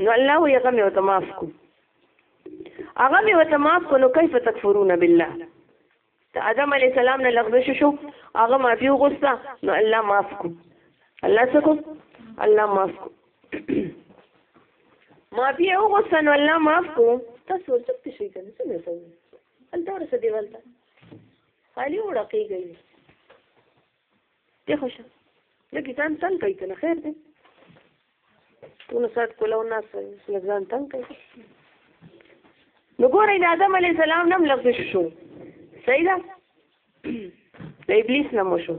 نو الله یې غم یو تماف کو هغه مې وته معاف کړو کیف تکفرون بالله د آدم علی السلام نه لغزش شو هغه معافي وغوسته نو الله معاف کو الله څه کو الله معاف کو معافي وغوسته نو الله معاف کو تاسو ورته څه شي کنه څه نه کوي الدار څه دیوال ته خالی وړه کیږي دې خوشا لږ ځان تنګ کوي کنه خیر دی ټول سات کوله او ناس لږ ځان تنګ کوي نو ګورئ د آدم علی السلام نم لفظ شو صحیح ده د ابلیس نم شو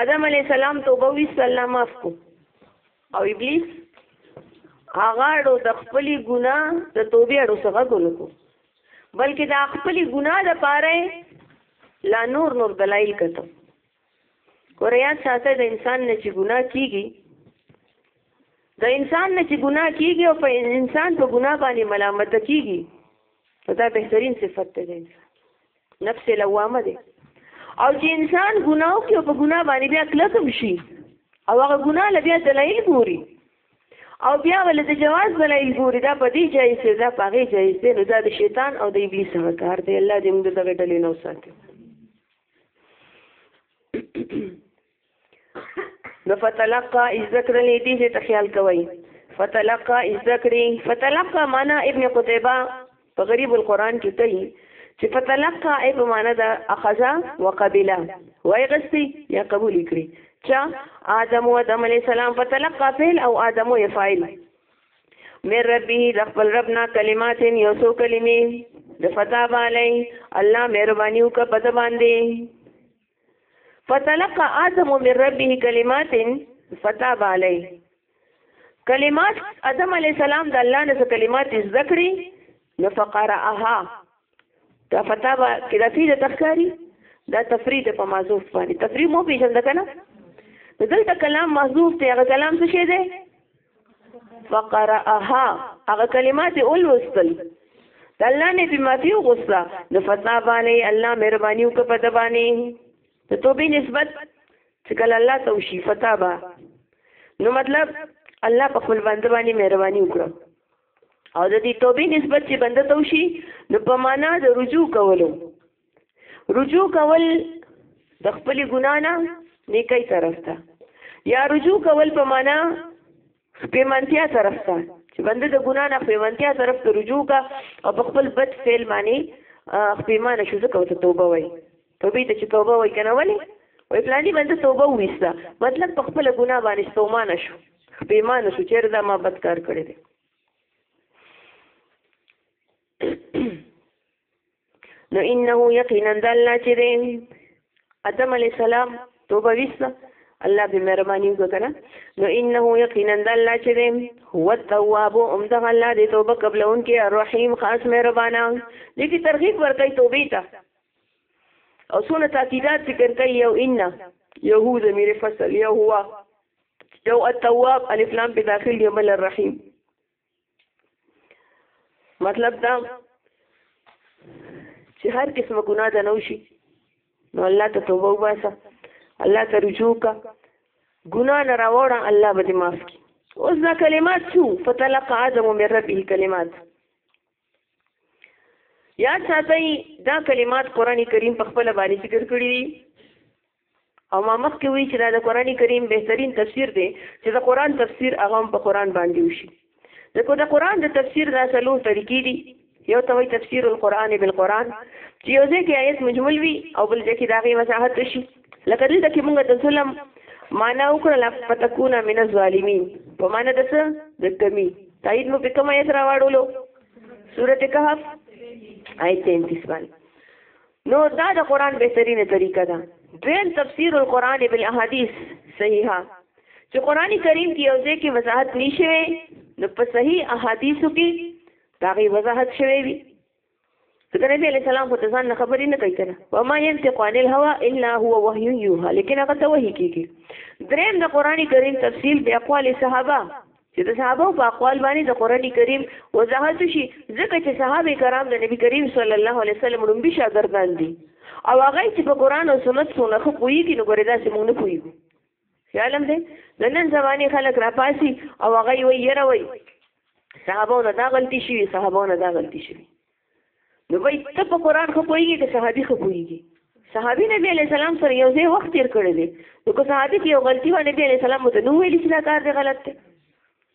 آدم علی السلام توبه ویست الله معاف کو او ابلیس هغه د خپل ګناه د توبې اړو څخه ګونکو بلکې دا خپل ګناه د پاره لا نور نور دلایل کته ګوریا ساته د انسان نه چې ګناه کیږي د انسان نه چې ګناه کیږي او په انسان په ګناه باندې ملامت کیږي دا بهترین صفت ده انسان نفس لوامه ده او چې انسان ګناه کوي په ګناه باندې بیا کلکم شي او هغه ګناه لبیا دلایل ګوري او بیا ول د جواز دلایل ګوري دا په دې جایز دی دا په هغه جایز دی نو دا د شیطان او د ابلیس هغه کار دی الله دې موږ دغه ډلې نه وساتي نو فتلقا ذکر لې دې ته خیال کوي فتلقا ذکرې فتلقا معنا ابن قتيبه په غریب القرآن کې تلي چې فتلقا ای په معنا د اخذا وقبلا وای غستی یا قبول کړي چا آدم او آدم علی السلام فتلقا فعل او آدم او فاعل من ربه د خپل ربنا کلمات یو څو کلمې د فتاب علی الله مهرباني وکړه په باندې فتلقا آدم من ربه کلمات فتاب علی کلمات ادم علی السلام د الله نه کلمات زده کړی نو فقرأها دا فتا با کې د فیل تخکاری دا تفرید په معذوف باندې تفرید مو پیژند کنه دلته کلام معذوف دی هغه کلام څه شی دی فقرأها هغه کلمات اولوستل د الله نه به معافي وغوښته نو فتنا باندې الله مهرباني وکړه په دبانې ته توبې نسبت چې کله الله ته وشي فتابا نو مطلب الله په خپل بنده باندې مهرباني وکړه او د دې توبې نسبت چې بنده ته وشي نو په معنا د رجوع کولو رجوع کول د خپل ګنا نه نیکي طرف ته یا رجوع کول په معنا پیمنتیا طرف ته چې بنده د ګنا نه پیمنتیا طرف ته رجوع کا او په خپل بد فعل باندې پیمانه شو ځکه ته توبه وای توبه ته چې توبه وای کنه ولی وای پلاني بنده توبه وېسته مطلب په خپل ګنا باندې ستومانه شو پیمانه شو چیرې دا ما بد کار کړی دی نو انه یقینا د الله چې دی ادم علی السلام توبه وسته الله به مهرباني وکړه نو انه یقینا د الله چې دی هو التواب ام د الله دی توبه قبلون کې الرحیم خاص مهربانا دې کې ترغیب ورکړي توبې ته او څونه تاکیدات ذکر کوي یو ان یهود میره فصل یو هو یو التواب الف لام په داخل دی مل الرحیم مطلب دا چې هر قسمه ګناه ده نو شي نو الله ته توبه وباسه الله ته رجوع کا ګناه نه راوړه الله به دې معاف کړي اوس دا کلمات شو فتلقى آدم من ربه کلمات یا ساتي دا کلمات قران کریم په خپل باندې ذکر کړی دي او ما مخکې وی چې دا د قران کریم بهترین تفسیر دی چې د قران تفسیر هغه په قران باندې وشي ځکه د قران د تفسیر دا څلور طریقې دي یو ته وی تفسیر القرآن بالقرآن چې یو ځکه آیت مجمل وي او بل ځکه دا غي وضاحت شي لکه دلته کې موږ د ظلم معنا وکړه فتكون من الظالمين په معنا د څه د کمی تایید مو په کوم آیت راوړلو سورته کهف آیت 33 باندې نو دا د قران بهترینه طریقه ده دویم تفسیر القرآن بالاحادیث صحیحه چې قران کریم کې یو ځای کې وضاحت نشوي نو په صحیح احادیثو کې دا غي وضاحت شوی وي ځکه نبی علیہ السلام خو ځان خبرې نه کوي کنه و ما ينطق عن الهوى الا هو وحي يوحى لیکن هغه ته وحي کیږي دریم د قران کریم تفصیل د اقوال صحابه چې د صحابو په اقوال باندې د قران کریم وضاحت شي ځکه چې صحابه کرام د نبی کریم صلی الله علیه وسلم لومبي شاګردان دي او هغه چې په قران او سنت څخه خو پوهیږي نو ګورې دا چې موږ نه پوهیږو خیالم دی د نن زماني خلک را پاسي او هغه وي یره وي صحابو نه دا غلطي شي صحابو نه دا غلطي شي نو وای ته په قران خو پوهیږي که صحابي خو پوهیږي صحابي نبی علی السلام سره یو ځای وخت تیر کړی دی نو که صحابي کې یو غلطي و نبی علی السلام ته نو ویل چې دا کار دی غلط دی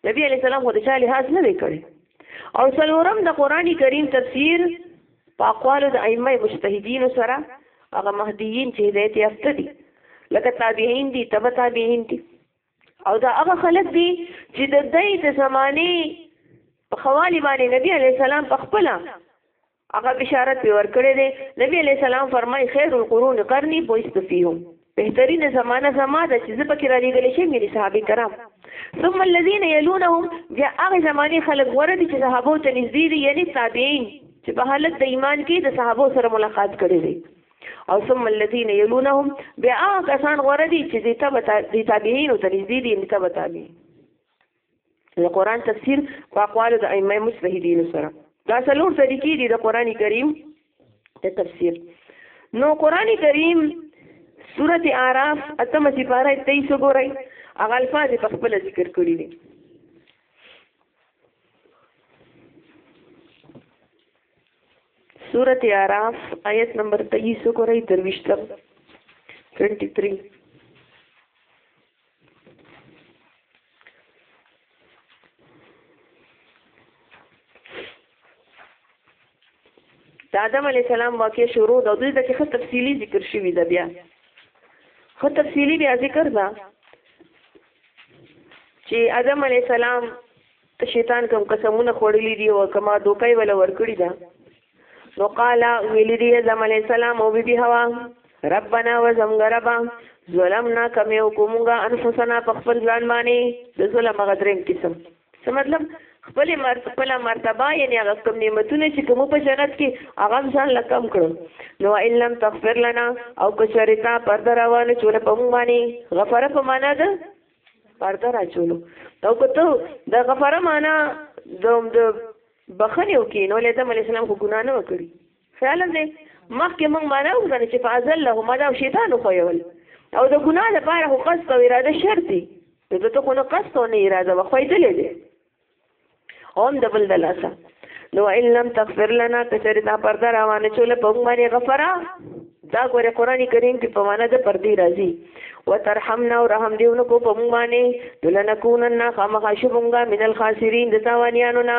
نبی علی السلام خو د چا لحاظ نه دی کړی او څلورم د قران کریم تفسیر په اقوالو د ائمه مجتهدین سره هغه مهدیین چې هدایت یافته دي لکه تابعین دي تبع تابعین دي او دا هغه خلک دي چې د دای د زمانه په خوالي باندې نبی عليه السلام په خپل هغه بشارت به ورکړي دي نبی عليه السلام فرمای خیر القرون قرني بوست فيهم بهترین زمانہ زما د چې زپه کې را لېږل شي مې صحابه کرام ثم الذين يلونهم بیا هغه زمانه خلک ور دي چې صحابه ته نږدې دي یعنی تابعین چې په حالت د ایمان کې د صحابه سره ملاقات کړي دي او ثم الذين يلونهم بیا هغه کسان غوړه دي چې دي تبع دي تابعین او ترې دي دي تبع تابعین د قران تفسیر په اقوال د ائمه مجتهدین سره دا څلور طریقې دي د قران کریم د تفسیر نو قران کریم سورت اعراف اتمه سپاره 23 وګورئ هغه الفاظ په خپل ذکر کړی دي سورة اعراف آیت نمبر 23 وګورئ درویشتم 23 د آدم علی السلام واقع شروع د دوی د کې خط تفصیلی ذکر شوی دا بیا خط تفصیلی بیا ذکر دا چې آدم علی السلام ته شیطان کوم قسمونه خوړلي دي او کما دوکه یې وله ورکړي ده نو قال ویلي دي ادم علیه السلام او بیبي حوا ربنا وزمګ ربا ظلمنا کم یو کومګه انفسنا په خپل ځان باندې د ظلم هغه دریم قسم څه مطلب خپل خپل مرتبه یعنی هغه کوم نعمتونه چې کوم په جنت کې هغه ځان لکم کړو نو ان لم تغفر لنا او کشرتا پر دروانه چول په مونږ باندې غفر په معنا ده پرده راچولو تو کتو د غفره معنا د د بخنیو کې نو لیدم علی السلام خو ګنا نه وکړي خیال دې مخکې موږ معنا وکړه چې فازل له ما دا شیطان خو یول او د ګنا لپاره خو قصد او اراده شرط دي ته ته خو نه قصد او نه اراده وخوي دلې دي هم د بل د لاسه نو ان لم تغفر لنا کچری دا پرده روانه چوله په موږ باندې غفرا دا ګوره قران کریم کې په معنا د پردې راځي وترحمنا او رحم دیو نو کو په موږ باندې دلنکونن خامخ شو موږ من الخاسرین د تاوانیانو نه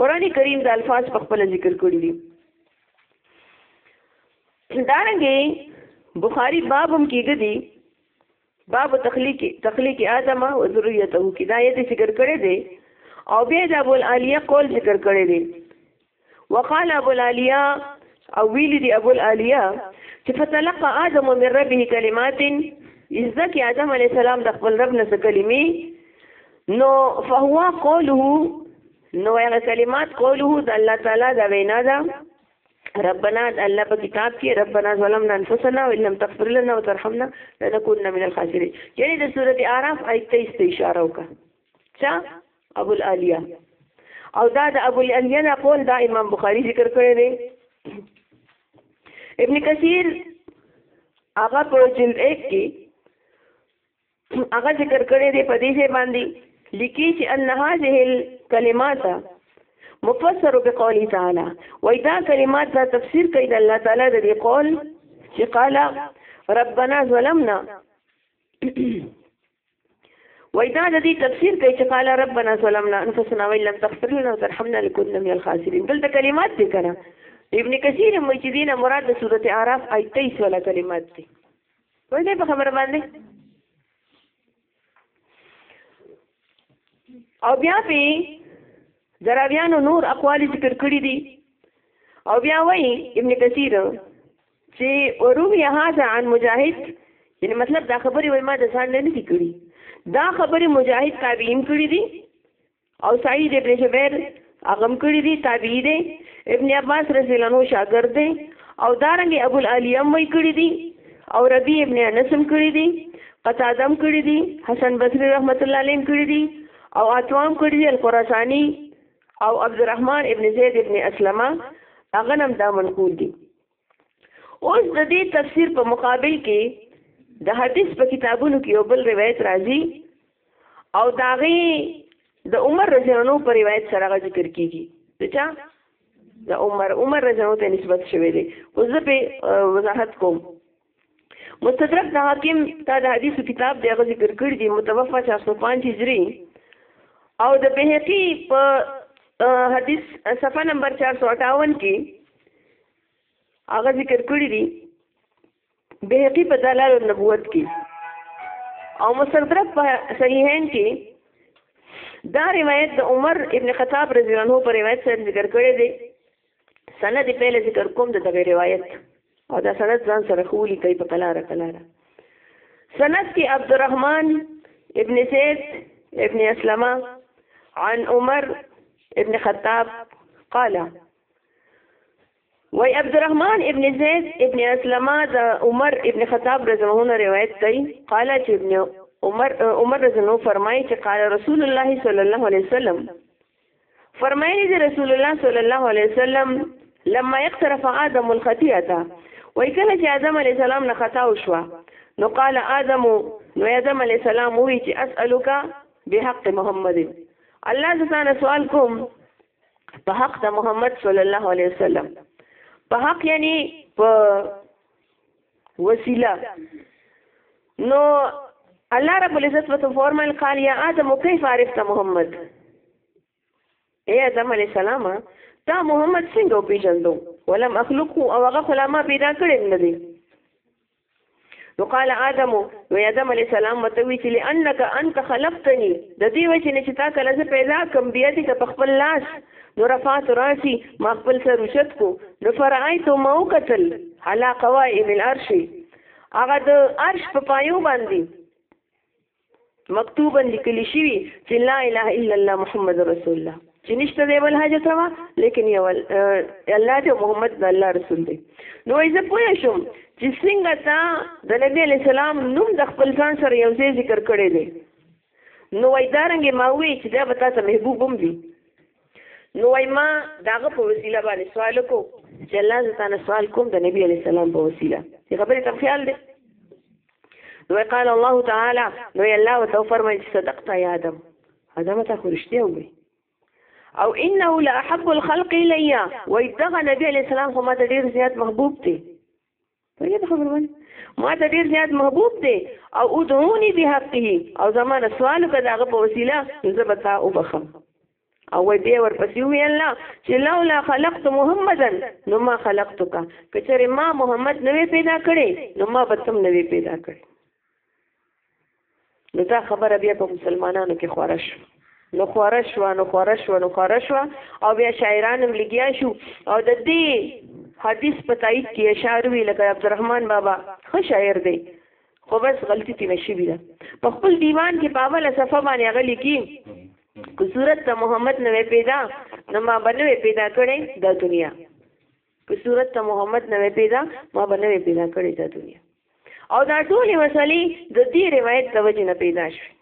قران کریم د الفاظ په خپل ذکر کړی دي دارنګي بخاری باب هم کېږي باب تخلیق تخلیق آدم او ذریته کې دا یې ذکر کړی دی او بیا د ابو العالیه قول ذکر کړی دی وقال ابو العالیه او ویلی دی ابو العالیه چې فتلقى آدم من ربه کلمات ځکه آدم علی السلام د خپل رب نه کلمې نو فهو قوله نو هغه کلمات قوله د الله تعالی دا وینا ده ربنا الله په کتاب کې ربنا ظلمنا انفسنا وان لم تغفر لنا وترحمنا لنكونن من الخاسرين یعنی د سورته اعراف آیت 23 ته اشاره وکړه چا ابو العالیه او دا د ابو العالیه نه قول دا امام بخاری ذکر کړی دی ابن کثیر هغه په جلد 1 کې هغه ذکر کړی دی په دې ځای باندې لیکي چې ان هذه الکلمات مفسر بقوله تعالی وای دا کلمات دا تفسیر کوي د الله تعالی د دې قول چې قال ربنا ظلمنا وای دا د دې تفسیر کوي چې قال ربنا ظلمنا انفسنا وان لم تغفر لنا وترحمنا لكنا من الخاسرين دلته کلمات دي کړه ابن کثیر مجدین مراد د سورته اعراف آیت 23 ولا کلمات دي وای په خبره باندې او بیا په زراویانو نور اقوال ذکر کړی دي او بیا وایي ابن کثیر چې وروي هاذا عن مجاهد یعنی مطلب دا خبرې وای ما د ځان نه دي کړی دا خبرې مجاهد تابعین کړی دي او سعید ابن جبیر اغم کړی دی تابعی دی ابن عباس رضی الله عنه شاګرد دی او دارنګ ابو العالی هم وی کړی دی او ربی ابن انس هم کړی دی قتاده هم کړی دی حسن بصری رحمت الله علیه هم کړی دی او اتوام کړی دی القراسانی او عبدالرحمن ابن زید ابن اسلمه هغه هم دا منقول دی اوس د دې تفسیر په مقابل کې د حدیث په کتابونو کې یو بل روایت راځي او داغه د عمر رضی الله عنه پر روایت سره ذکر کیږي چا د عمر عمر رضی الله ته نسبت شوی دی اوس په وضاحت کوم مستدرک د حاکم دا د حدیث کتاب دی هغه ذکر کړی دی متوفا 405 هجری او د بهقی په حدیث صفحه نمبر 458 کې هغه ذکر کړی دی بهقی په دلال النبوت کې او مستدرک په صحیحین کې دا روایت د عمر ابن خطاب رضی الله عنه پر روایت سره ذکر کړی دی سند پهله ذکر کوم د دغه روایت او دا سند ځان سره خولی کوي په کلاره کلاره سند کې عبدالرحمن ابن زید ابن اسلمه عن عمر ابن خطاب قال وای عبدالرحمن ابن زید ابن اسلمه د عمر ابن خطاب رضی الله عنه روایت کوي قال چې ابن عمر عمر رضی الله فرمایي چې قال رسول الله صلی الله علیه وسلم فرمایلی دی رسول الله صلی الله علیه وسلم لما اقترف آدم الخطیئه وای کله چې آدم علی السلام نه خطا وشو نو قال آدم نو آدم علی السلام وی چې اسالک بحق محمد الله تعالی سوال کوم په حق د محمد صلی الله علیه وسلم په حق یعنی په وسیله نو الله رب العزت وته فرمایل قال یا آدم کیف عرفت محمد اے آدم علیہ السلام تا محمد څنګه پیژندو ولم اخلقه او هغه خلاما پیدا کړم نه دی نو قال آدم و آدم علیہ السلام وتوی چې لانک انت خلقتنی د دې وجه نه چې تا کله زه پیدا کوم بیا دې په خپل لاس نو رفعت راسي ما خپل سر اوچت کو نو فرعیت ما وکتل علا قوائم العرش هغه د عرش په پایو باندې مکتوبا لیکل شوی چې لا اله الا الله محمد رسول الله چې نشته دی بل حاجت روا لیکن یو الله دی محمد د الله رسول دی نو زه پوه شم چې څنګه تا د نبی علی سلام نوم د خپل ځان سره یو ځای ذکر کړی دی نو وای دا رنګ ما وی چې دا به تاسو محبوب هم وي نو وای ما داغه په وسیله باندې سوال کو چې الله زه تعالی سوال کوم د نبی علی السلام په وسیله دې خبرې ته خیال دی نو قال الله تعالی نو الله وتو فرمایي چې صدقت یا آدم آدم ته خورشتي وي او انه لاحب الخلق الیا وای دغه نبی علی السلام خو ما ته ډیر زیات محبوب دی پرې د خبرو باندې ما ته ډېر زیات محبوب دی او ادعوني بحقه او زما نه سوال وکړه د هغه په وسیله نو زه به تا وبخم او وای بیا ورپسې وی الله چې لولا خلقت محمدن نو ما خلقتک کچره ما محمد نوې پیدا کړې نو ما به تم نوې پیدا کړې نو دا خبره بیا په مسلمانانو کې خوره شو نو خوره شو نو خوره شو نو خوره شو او بیا شاعران هم لګیا شو او د دې حدیث په تایید کې اشعار وی لکه عبدالرحمن بابا ښه شاعر دی خو بس غلطی تینه شوی ده په خپل دیوان کې په اوله صفحه باندې هغه لیکي که صورت ته محمد نوې پیدا نو ما به نوې پیدا کړې دا دنیا که صورت ته محمد نه پیدا ما به نه پیدا کړی دا دنیا او دا ټولې مسلې د دې روایت د وجې نه پیدا شوې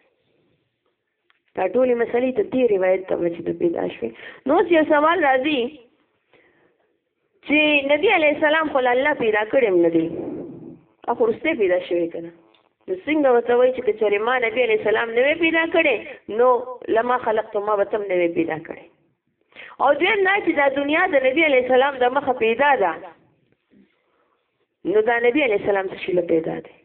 دا ټولې مسلې د دې روایت د وجې نه پیدا شوې نو یو سوال راځي چې نبی علی السلام خو الله پیدا کړم نه دی اخو رسته پیدا شوی کنه نو څنګه وته وای چې کچره ما نبی علی السلام نه پیدا کړي نو لما خلقت ما وتم نه پیدا کړي او دویم دا چې دا دنیا د نبی علی السلام د مخه پیدا ده نو دا نبی علی السلام څه شي پیدا ده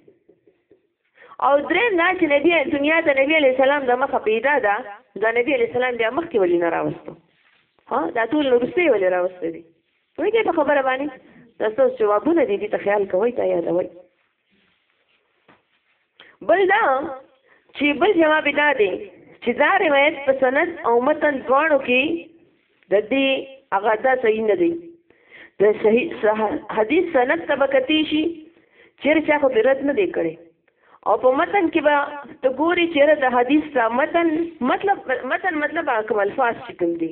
او دریم دا چې نبی دنیا د نبی علی السلام د مخه پیدا ده دا نبی علی السلام بیا مخ کې ولې نه راوستو ها دا ټول نورسته ولې راوستو دي وایي په خبره باندې تاسو جوابونه دي دې ته خیال کوئ دا یادوي بل دا چې بل جواب دا دی چې دا روایت په سند او متن دواړو کې د دې هغه دا صحیح نه دی د صحیح حدیث سند طبقتی شي چیرې چا خو رد نه دی کړی او په متن کې به ته ګوري چیرې د حدیث دا متن مطلب متن مطلب کوم الفاظ چې کوم دي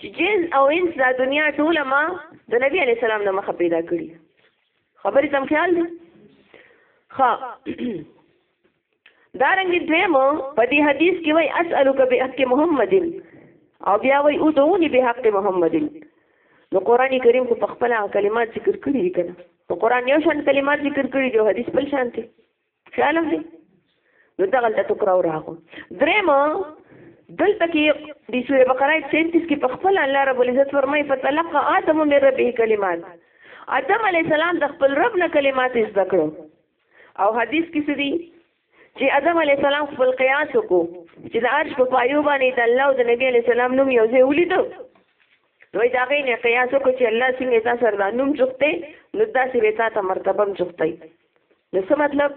چې جن او انس دا دنیا ټوله ما د نبی علی السلام نه مخه پیدا کړی خبرې تم خیال دی ها دارنګ دویم په دې حدیث کې وای اسالک بحق محمد او بیا وای او دونی بحق محمد نو قران کریم خو په خپل کلمات ذکر کړی دي کنه په قران یو شان کلمات ذکر کړی دی حدیث بل شان دی خیال دی نو دغه ته ټکراو راغو درېم دلته کې د سوره بقره 37 کې په خپل الله رب العزت فرمایي فتلقى آدم من ربه کلمات آدم علی السلام د خپل رب نه کلمات زده کړو او حدیث کې څه دي چې آدم علی السلام خپل قیاس وکړو چې د عرش په پایو باندې د الله او د نبی علی السلام نوم یو ځای ولیدو نو دا غي نه قیاس وکړي چې الله څنګه تا سره دا نوم جوخته نو دا سی به تا ته مرتبه هم جوخته نو څه مطلب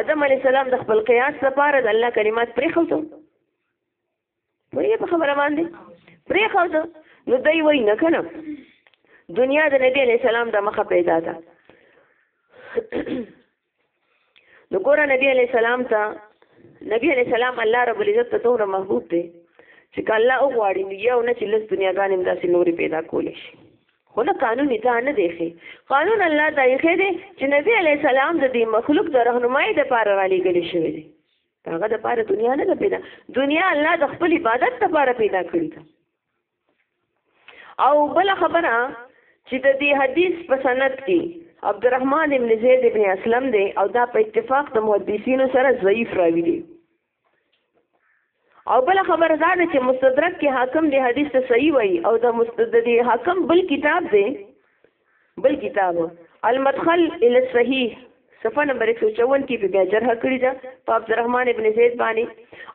آدم علی السلام د خپل قیاس لپاره د الله کلمات پرې خوته پرې په خبره باندې پرې خوته نو دای وای نه کنه دنیا د نبی علی السلام د مخه پیدا ده نو ګوره نبی علی سلام ته نبی علی سلام الله رب العزت ته دومره محبوب دی چې کله او غواړي نو یو نه چې لس دنیاګانې داسې نورې پیدا کولې شي خو نه قانون یې دا نه دی ښې قانون الله دا یې ښې دی چې نبی علی سلام د دې مخلوق د رهنمایي لپاره را لېږلی شوی دی هغه د پاره دنیا نه پیدا دنیا الله د خپل عبادت لپاره پیدا کړی ده او بل خبره چې د دې حدیث په سند کې عبدالرحمن ابن زید ابن اسلم دی او دا په اتفاق د محدثینو سره ضعیف راوی دی او بل خبر دا ده چې مستدرک کې حاکم دی حدیث ته صحیح وایي او د مستدرک حاکم بل کتاب دی بل کتاب المدخل الى الصحيح صفحه نمبر 154 کې بیا جرح کړی دا په عبدالرحمن ابن زید باندې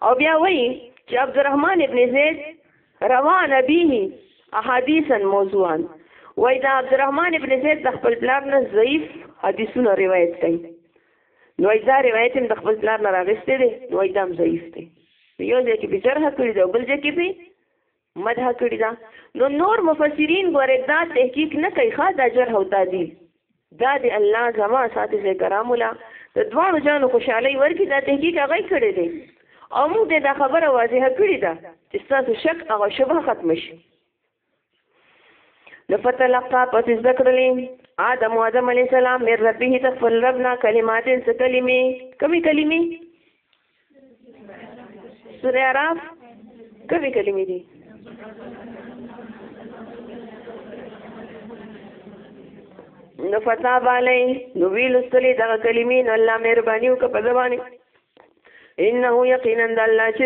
او بیا وایي چې عبدالرحمن ابن زید روان ابيه احاديثا موضوعا وای دا عبدالرحمن ابن زید د خپل پلار نه ضعیف حدیثونه روایت کوي نو دا روایت هم د خپل پلار نه راغسته دي نو دا هم ضعیف دي یو ځکه به جرح کړی دا بل ځکه به مدح کړی دا نو نور مفسرین ګوره دا تحقیق نه کوي ښا دا جرح او تعدیل دا دی الله زما اساتذه کرام لا د دواړو جانو خوشحالي ورکړي دا تحقیق هغه کړی دی او موږ دا خبره واضحه کړې ده چې تاسو شک او شبهه ختم شي لفتلقا پس ذکر لیم آدم و آدم علیہ السلام من ربه تخفل ربنا کلمات سکلمی کمی کلمی سوره اعراف کومې کلمې دي نو فتا باندې نو ویل سلی دا کلمې نو الله مهرباني وکړه په ځواني انه یقینا الله چې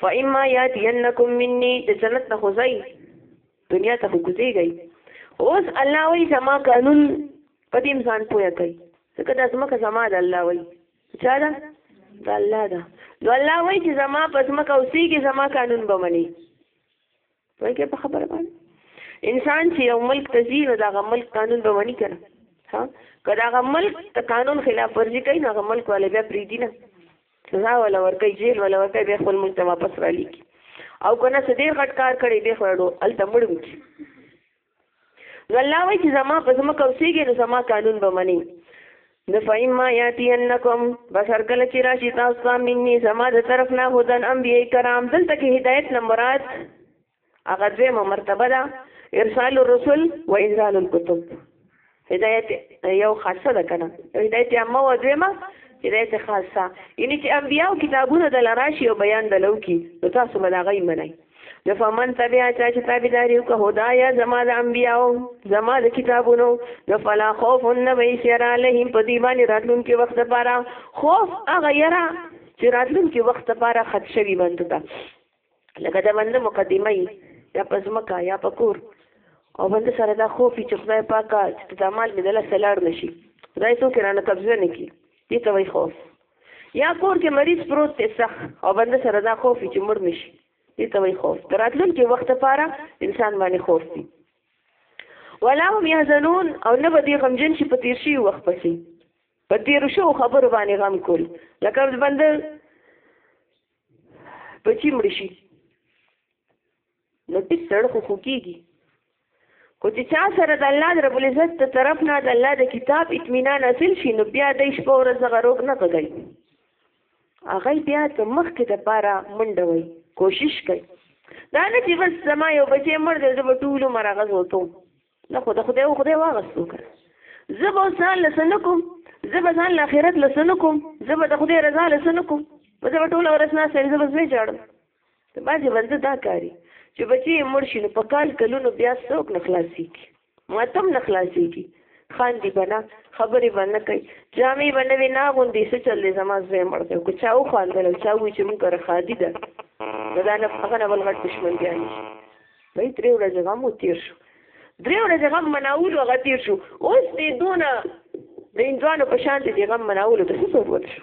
فإما ياتينكم مني د جنت نه خوځي دنیا ته خو کوزيږي اوس الله وی زما قانون په دې ځان پوهه کوي ځکه دا زمکه زما د الله وی چا ده د الله ده نو الله وی چې زما په زمکه اوسېږي زما قانون به مني وایي په خبره باندې انسان چې یو ملک ته ځي نو دغه ملک قانون به ونی کنه ها که دغه ملک ته قانون خلاف ورزي کوي نو هغه ملک ولا بیا پریدي نه سزا ولا ورکوي جیل ولا ورکوي بیا خپل ملک ته واپس را لیږي او کنه څه ډېر غټ کار کړی بیا خو اړو هلته مړ وي نو الله وایي چې زما په ځمکه اوسېږي نو زما قانون به مني نو فإما یاتینکم بس هر کله چې راشي تاسو ته مني زما د طرف نه هدن انبیاء کرام دلته کې هدایت نه مراد هغه دویمه مرتبه ده ارسال الرسل و انزال الكتب هدایت یو خاصه ده کنه هدایت عامه او دویمه هدایت خاصه یعنی چې انبیا او کتابونه د لراشي او بیان دلو کی نو تاسو به دا غي منئ نو فمن تبع چا چې تابعداري وکړه هدایا زما د انبیا او زما د کتابونو نو فلا خوف نه وي شر علیهم په دی باندې راتلونکي وخت لپاره خوف هغه یرا چې راتلونکي وخت لپاره خدشه وي باندې لکه د بنده مقدمه یې یا په ځمکه یا په کور او بنده سره دا خوف چې خدای پاکه چې دا مال مې د لاسه لاړ نه شي خدای څوک یې رانه قبضه نه کړي دې ته وایي خوف یا کور کې مریض پروت دی سخت او بنده سره دا خوف چې مړ نه شي دې ته وایي خوف د راتلونکي وخت لپاره انسان باندې خوف دي ولا هم يحزنون او نه به دې غمجن شي په تیر شي وخت پسې په تیر شو خبرو باندې غم کول لکه بنده بچی مړ شي نو هیڅ سړی خو خوږېږي خو چې چا سره د الله رب العزت د طرف نه د الله د کتاب اطمینان حاصل شي نو بیا د شپه ورځ دغه روغ نه غږی هغه بیا د مخکې د پاره منډه وي کوشش کوي دا نه چې بس زما یو بچی مړ دی زه به ټول عمر هغه زوتوم نه خو د خدای او خدای واغستو که زه به ځان له څه نه کوم زه به ځان له آخرت له څه نه کوم زه به د خدای رضا له څه نه کوم په زه به ټوله ورځ ناسته یم زه به زوی ژاړم د بعضې بنده دا کاري چې بچی یې مړ شي نو په کال کلونو بیا څوک نه خلاصېږي ماتم نه خلاصېږي خاندي به نه خبرې به نه کوي جامې به نه وي نه اغوندي څه چل دی زما زوی مړ دی که چا وخواندل او چا ووایي چې موږ کره ښادي ده نو دا نه هغه نه بل غټ دښمن بیا نه شي بهي درې ورځې غم مو تېر شو درې ورځې غم مناولو هغه تېر شو اوس دې دونه د هندوانو په شان دې غم مناولو ته څه ضرورت شو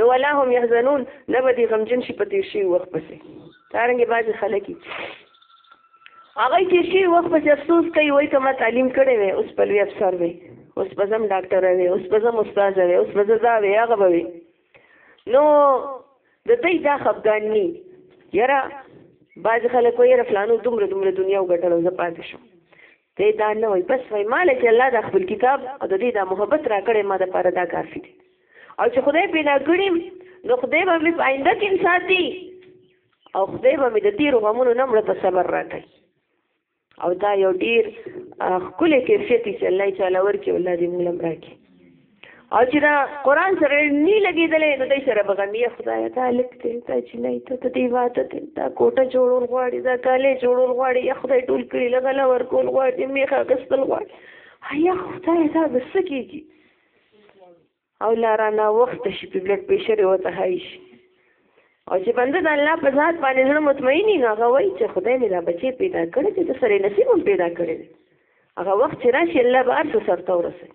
نو ولا هم يحزنون نه به دې غمجن شي په تېر شوي وخت پسې دارنګې بعضې خلک هغه تېر شوي وخت پسې افسوس کوي وایي که ما تعلیم کړی وی اوس په لوی افسر وی اوس به زم ډاکټر وی اوس به زم استاد وی اوس به زه دا وی هغه به وی نو د دې دا خفګان ني یاره بعض خلک وایي رفلانو دومره دومره دنیا وګټلو زه پاتې شم ته دا نه وای بس وای مال چې الله د خپل کتاب او د دې د محبت را کړې ما د پاره دا کافي دي او چې خدای پیدا کړی نو خدای به مې آینده کې انسان دي او خدای به مې د تیرو غمونو نه مړه ته صبر راکړي او دا یو ډیر خپل کیفیت چې الله تعالی ورکي الله دې موږ راکړي او چې دا قران سره نه لګیدلې نو دې سره بغمیه خدای ته لکته ته چې نه ته ته دی واته ته دا کوټه جوړول غواړي دا کالې جوړول غواړي یا خدای ټول کړي لګلا ورکول غواړي میخه غسل غواړي هيا خدای دا بس کیږي او لا رانه وخت شي په بلډ پريشر یې ورته های شي او چې بنده د الله په ذات باندې زړه مطمئن وي نو هغه وایي چې خدای مې دا بچی پیدا کړی چې د سره نصیب هم پیدا کړی دی هغه وخت چې راشي الله به هر څه سرته ورسوي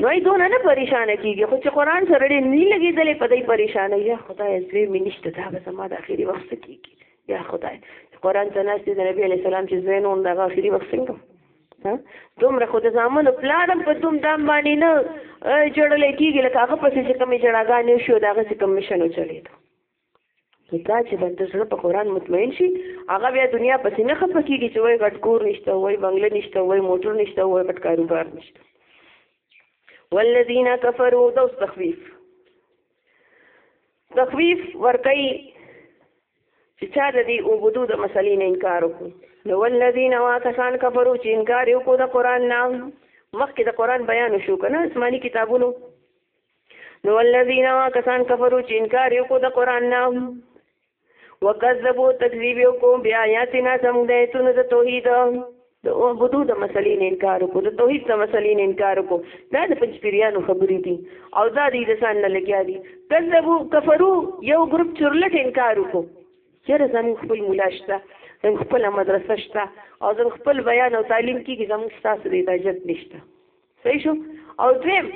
نو یې دونه نه پریشانه کېږي خو چې قرآن سره ډېر نه لګېدلی په دی پریشانه یا خدای زوی مې نشته دا به زما د اخري وخت څه کېږي یا خدای قرآن ته ناست د نبي علیه السلام چې زوی نه هم د هغه اخري وخت څنګه دومره خو د زامنو پلار هم په دوم دام باندې نه جوړلی کېږي لکه هغه پسې چې کومې جړاګانې وشي او د هغه چې کوم مشن وچلېدو نو دا چې بنده زړه په قرآن مطمئن شي هغه بیا دنیا پسې نه خفه کېږي چې وایي غټ کور نشته وایي بنګله نشته وایي موټر نشته وایي غټ کاروبار نشته والذین کفروا دوس تخویف تخویف ورکوي چې چا د دې اوبدو د مسلې نه انکار وکړو نو والذین واکسان کفرو چې انکار یې وکړو د قرآن نه مخکې د قرآن بیان وشو که نه آسماني کتابونو نو والذین واکسان کفرو چې انکار یې وکړو د قرآن نه وکذبو تکذیب یې وکړو بیا آیاتنا زموږ د ایتونو د توحید د اعبدو د مسلې نه انکار وکړو د توحید د مسلې نه انکار وکړو دا د پنځپیریانو خبرې دي او دا د ځان نه لګیا دي کذبو کفرو یو ګروپ چورلټ انکار وکړو چېرې زموږ خپل مولا شته زموږ خپله مدرسه شته او زموږ خپل بیان او تعلیم کېږي زموږ ستاسو د اجازت نشته صحیح شو او دویم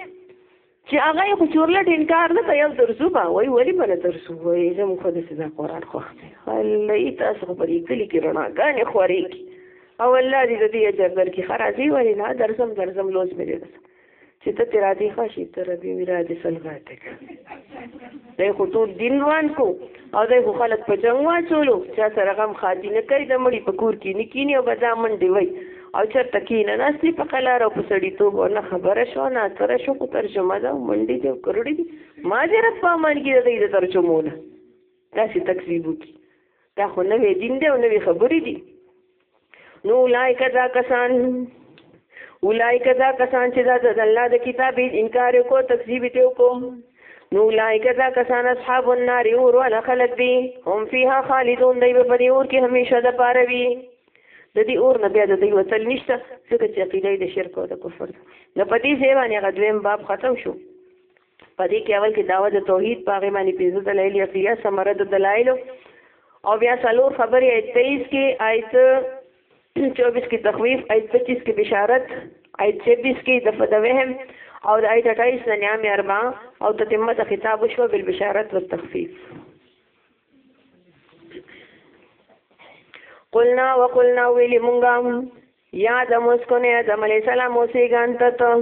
چې هغه یې خو چورلټ انکار نه کوي یو درځو به وایي ولې به نه درځو وایي زموږ خو داسې دا قرآن خوښ دی هلهیي تاسو خو په دې کلي کې رڼاګانې خورېږي او الله دې د دې اجر درکړي ښه راځي ولې نه درځم درځم لوز مې دی بس چې ته تې راځې ښه شي ته ربي مې راځې سل غاټه دی خو ټول دین روان کو او دی خو خلک په جنګ واچولو چا سره غم خادي نه کوي د مړي په کور کې نه کینی او بدا منډې وای او چرته کینه ناست په قلار او په سړیتوب او نه خبره شو نه اتره شو خو ترجمه ده منډې دي او کرړې دي ما دې رب په امان کې د دوی د ترجمو نه داسې تکذیب وکړي دا خو نوی دین دی او نوې خبرې دي نو اولایک دا کسان اولایک دا کسان چې دا د الله د کتاب انکار کو تکذیب ته کو نو اولایک دا کسان اصحاب النار اور ولا خلق دي هم فیها خالدون دی په دې اور کې همیشه د پاره وي د دې اور نه بیا د دې وتل نشته ځکه چې عقیده د شرک او د کفر نه پدې ځای باندې غدویم باب ختم شو په دې کې اول کې دعوه د توحید په هغې باندې پنځه دلایل عقلیه ثمره د دلایلو او بیا څلور خبرې آیت تیئیس کې آیت چوبیس کې تخویف آیت پچیس کې بشارت آیت چبیس کې دفع د وهم او د آیت اټایس نه نیام اربع او تتمه د خطاب شو بل بشارت و تخفیف قلنا وقلنا ویلی مونږه یا د مسکن ادم علیہ السلام اوسیګان ته ته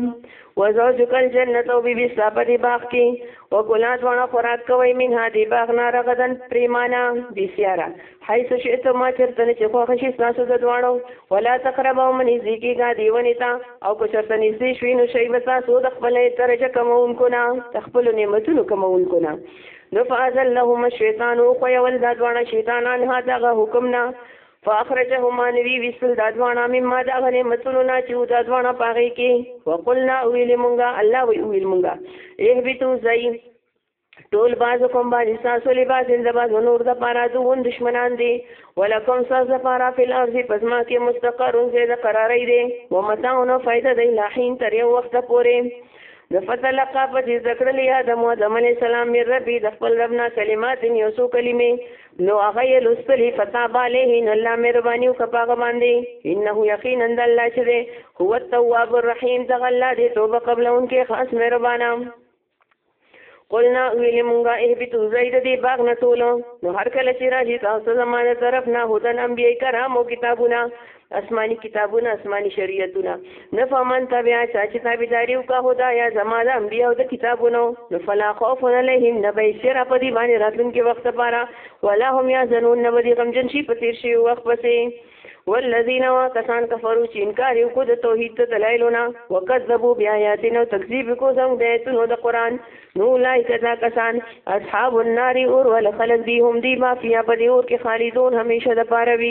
و زوجک الجنت او بیبی ستا په دې باغ کې و کلا دواړه خوراک کوئ منها دې باغ نه رغدن پریمانه بسیاره حیث شئتما چرته نه چې خوښ شي ستاسو د دواړو ولا تقربا ومه نږدې کېږه دې ونې ته او که چرته نږدې شوي نو شی به تاسو د خپلې درجه کموونکو نه د خپلو نعمتونو کموونکو نه نو فازل لهما الشیطان وخویول دا دواړه شیطانان ها دغه حکم نه فاخرجهما نوی ویستل دا دوانا مما دا غنی متونو نا چیو دا دوانا پاغی کی وقلنا اویل منگا اللہ وی اویل منگا احبتو زی ټول بازو کوم باندې تاسو لې بازن د بازو نور د پارا دوون دشمنان دي ولکم ساز د پارا فل ارض پزما کې مستقر زید قرارې دي ومتاون فائدہ د لحین تر یو وخت پورې د فتلقا په دې ذکر لیا د مو د من سلام مې ربي د خپل ربنا کلمات یو سو کلمې نو هغه یې لوستلې فتاب علیه نو الله مهرباني وکړه په هغه باندې انه یقینا د الله چې دی هو التواب الرحیم دغه الله دی توبه قبلونکی خاص مهربانه قلنا ویل مونږه اهبتو زید دی باغ نه ټولو نو هر کله چې راځي تاسو زمانه طرف نه هدن انبیای کرامو کتابونه اسماني کتابونه اسماني شریعتونه نه فمن تبع چا چې تابعداري وکړه خدایا زما د انبیاو د کتابونو نو فلا خوف علیهم نه به سر په دې باندې راتلونکي وخت لپاره ولا هم یحزنون نه به دې غمجن شي په تیر شي وخت پسې والذین وکسان کفروا چې انکار یې وکړ د توحید ته دلایلونه وکذبوا بیااتنا تکذیب کو زم د ایتونو د قران نو لای کذا کسان اصحاب النار اور ول خلق دی هم دی مافیا په دې اور کې خالدون همیشه د پاره وي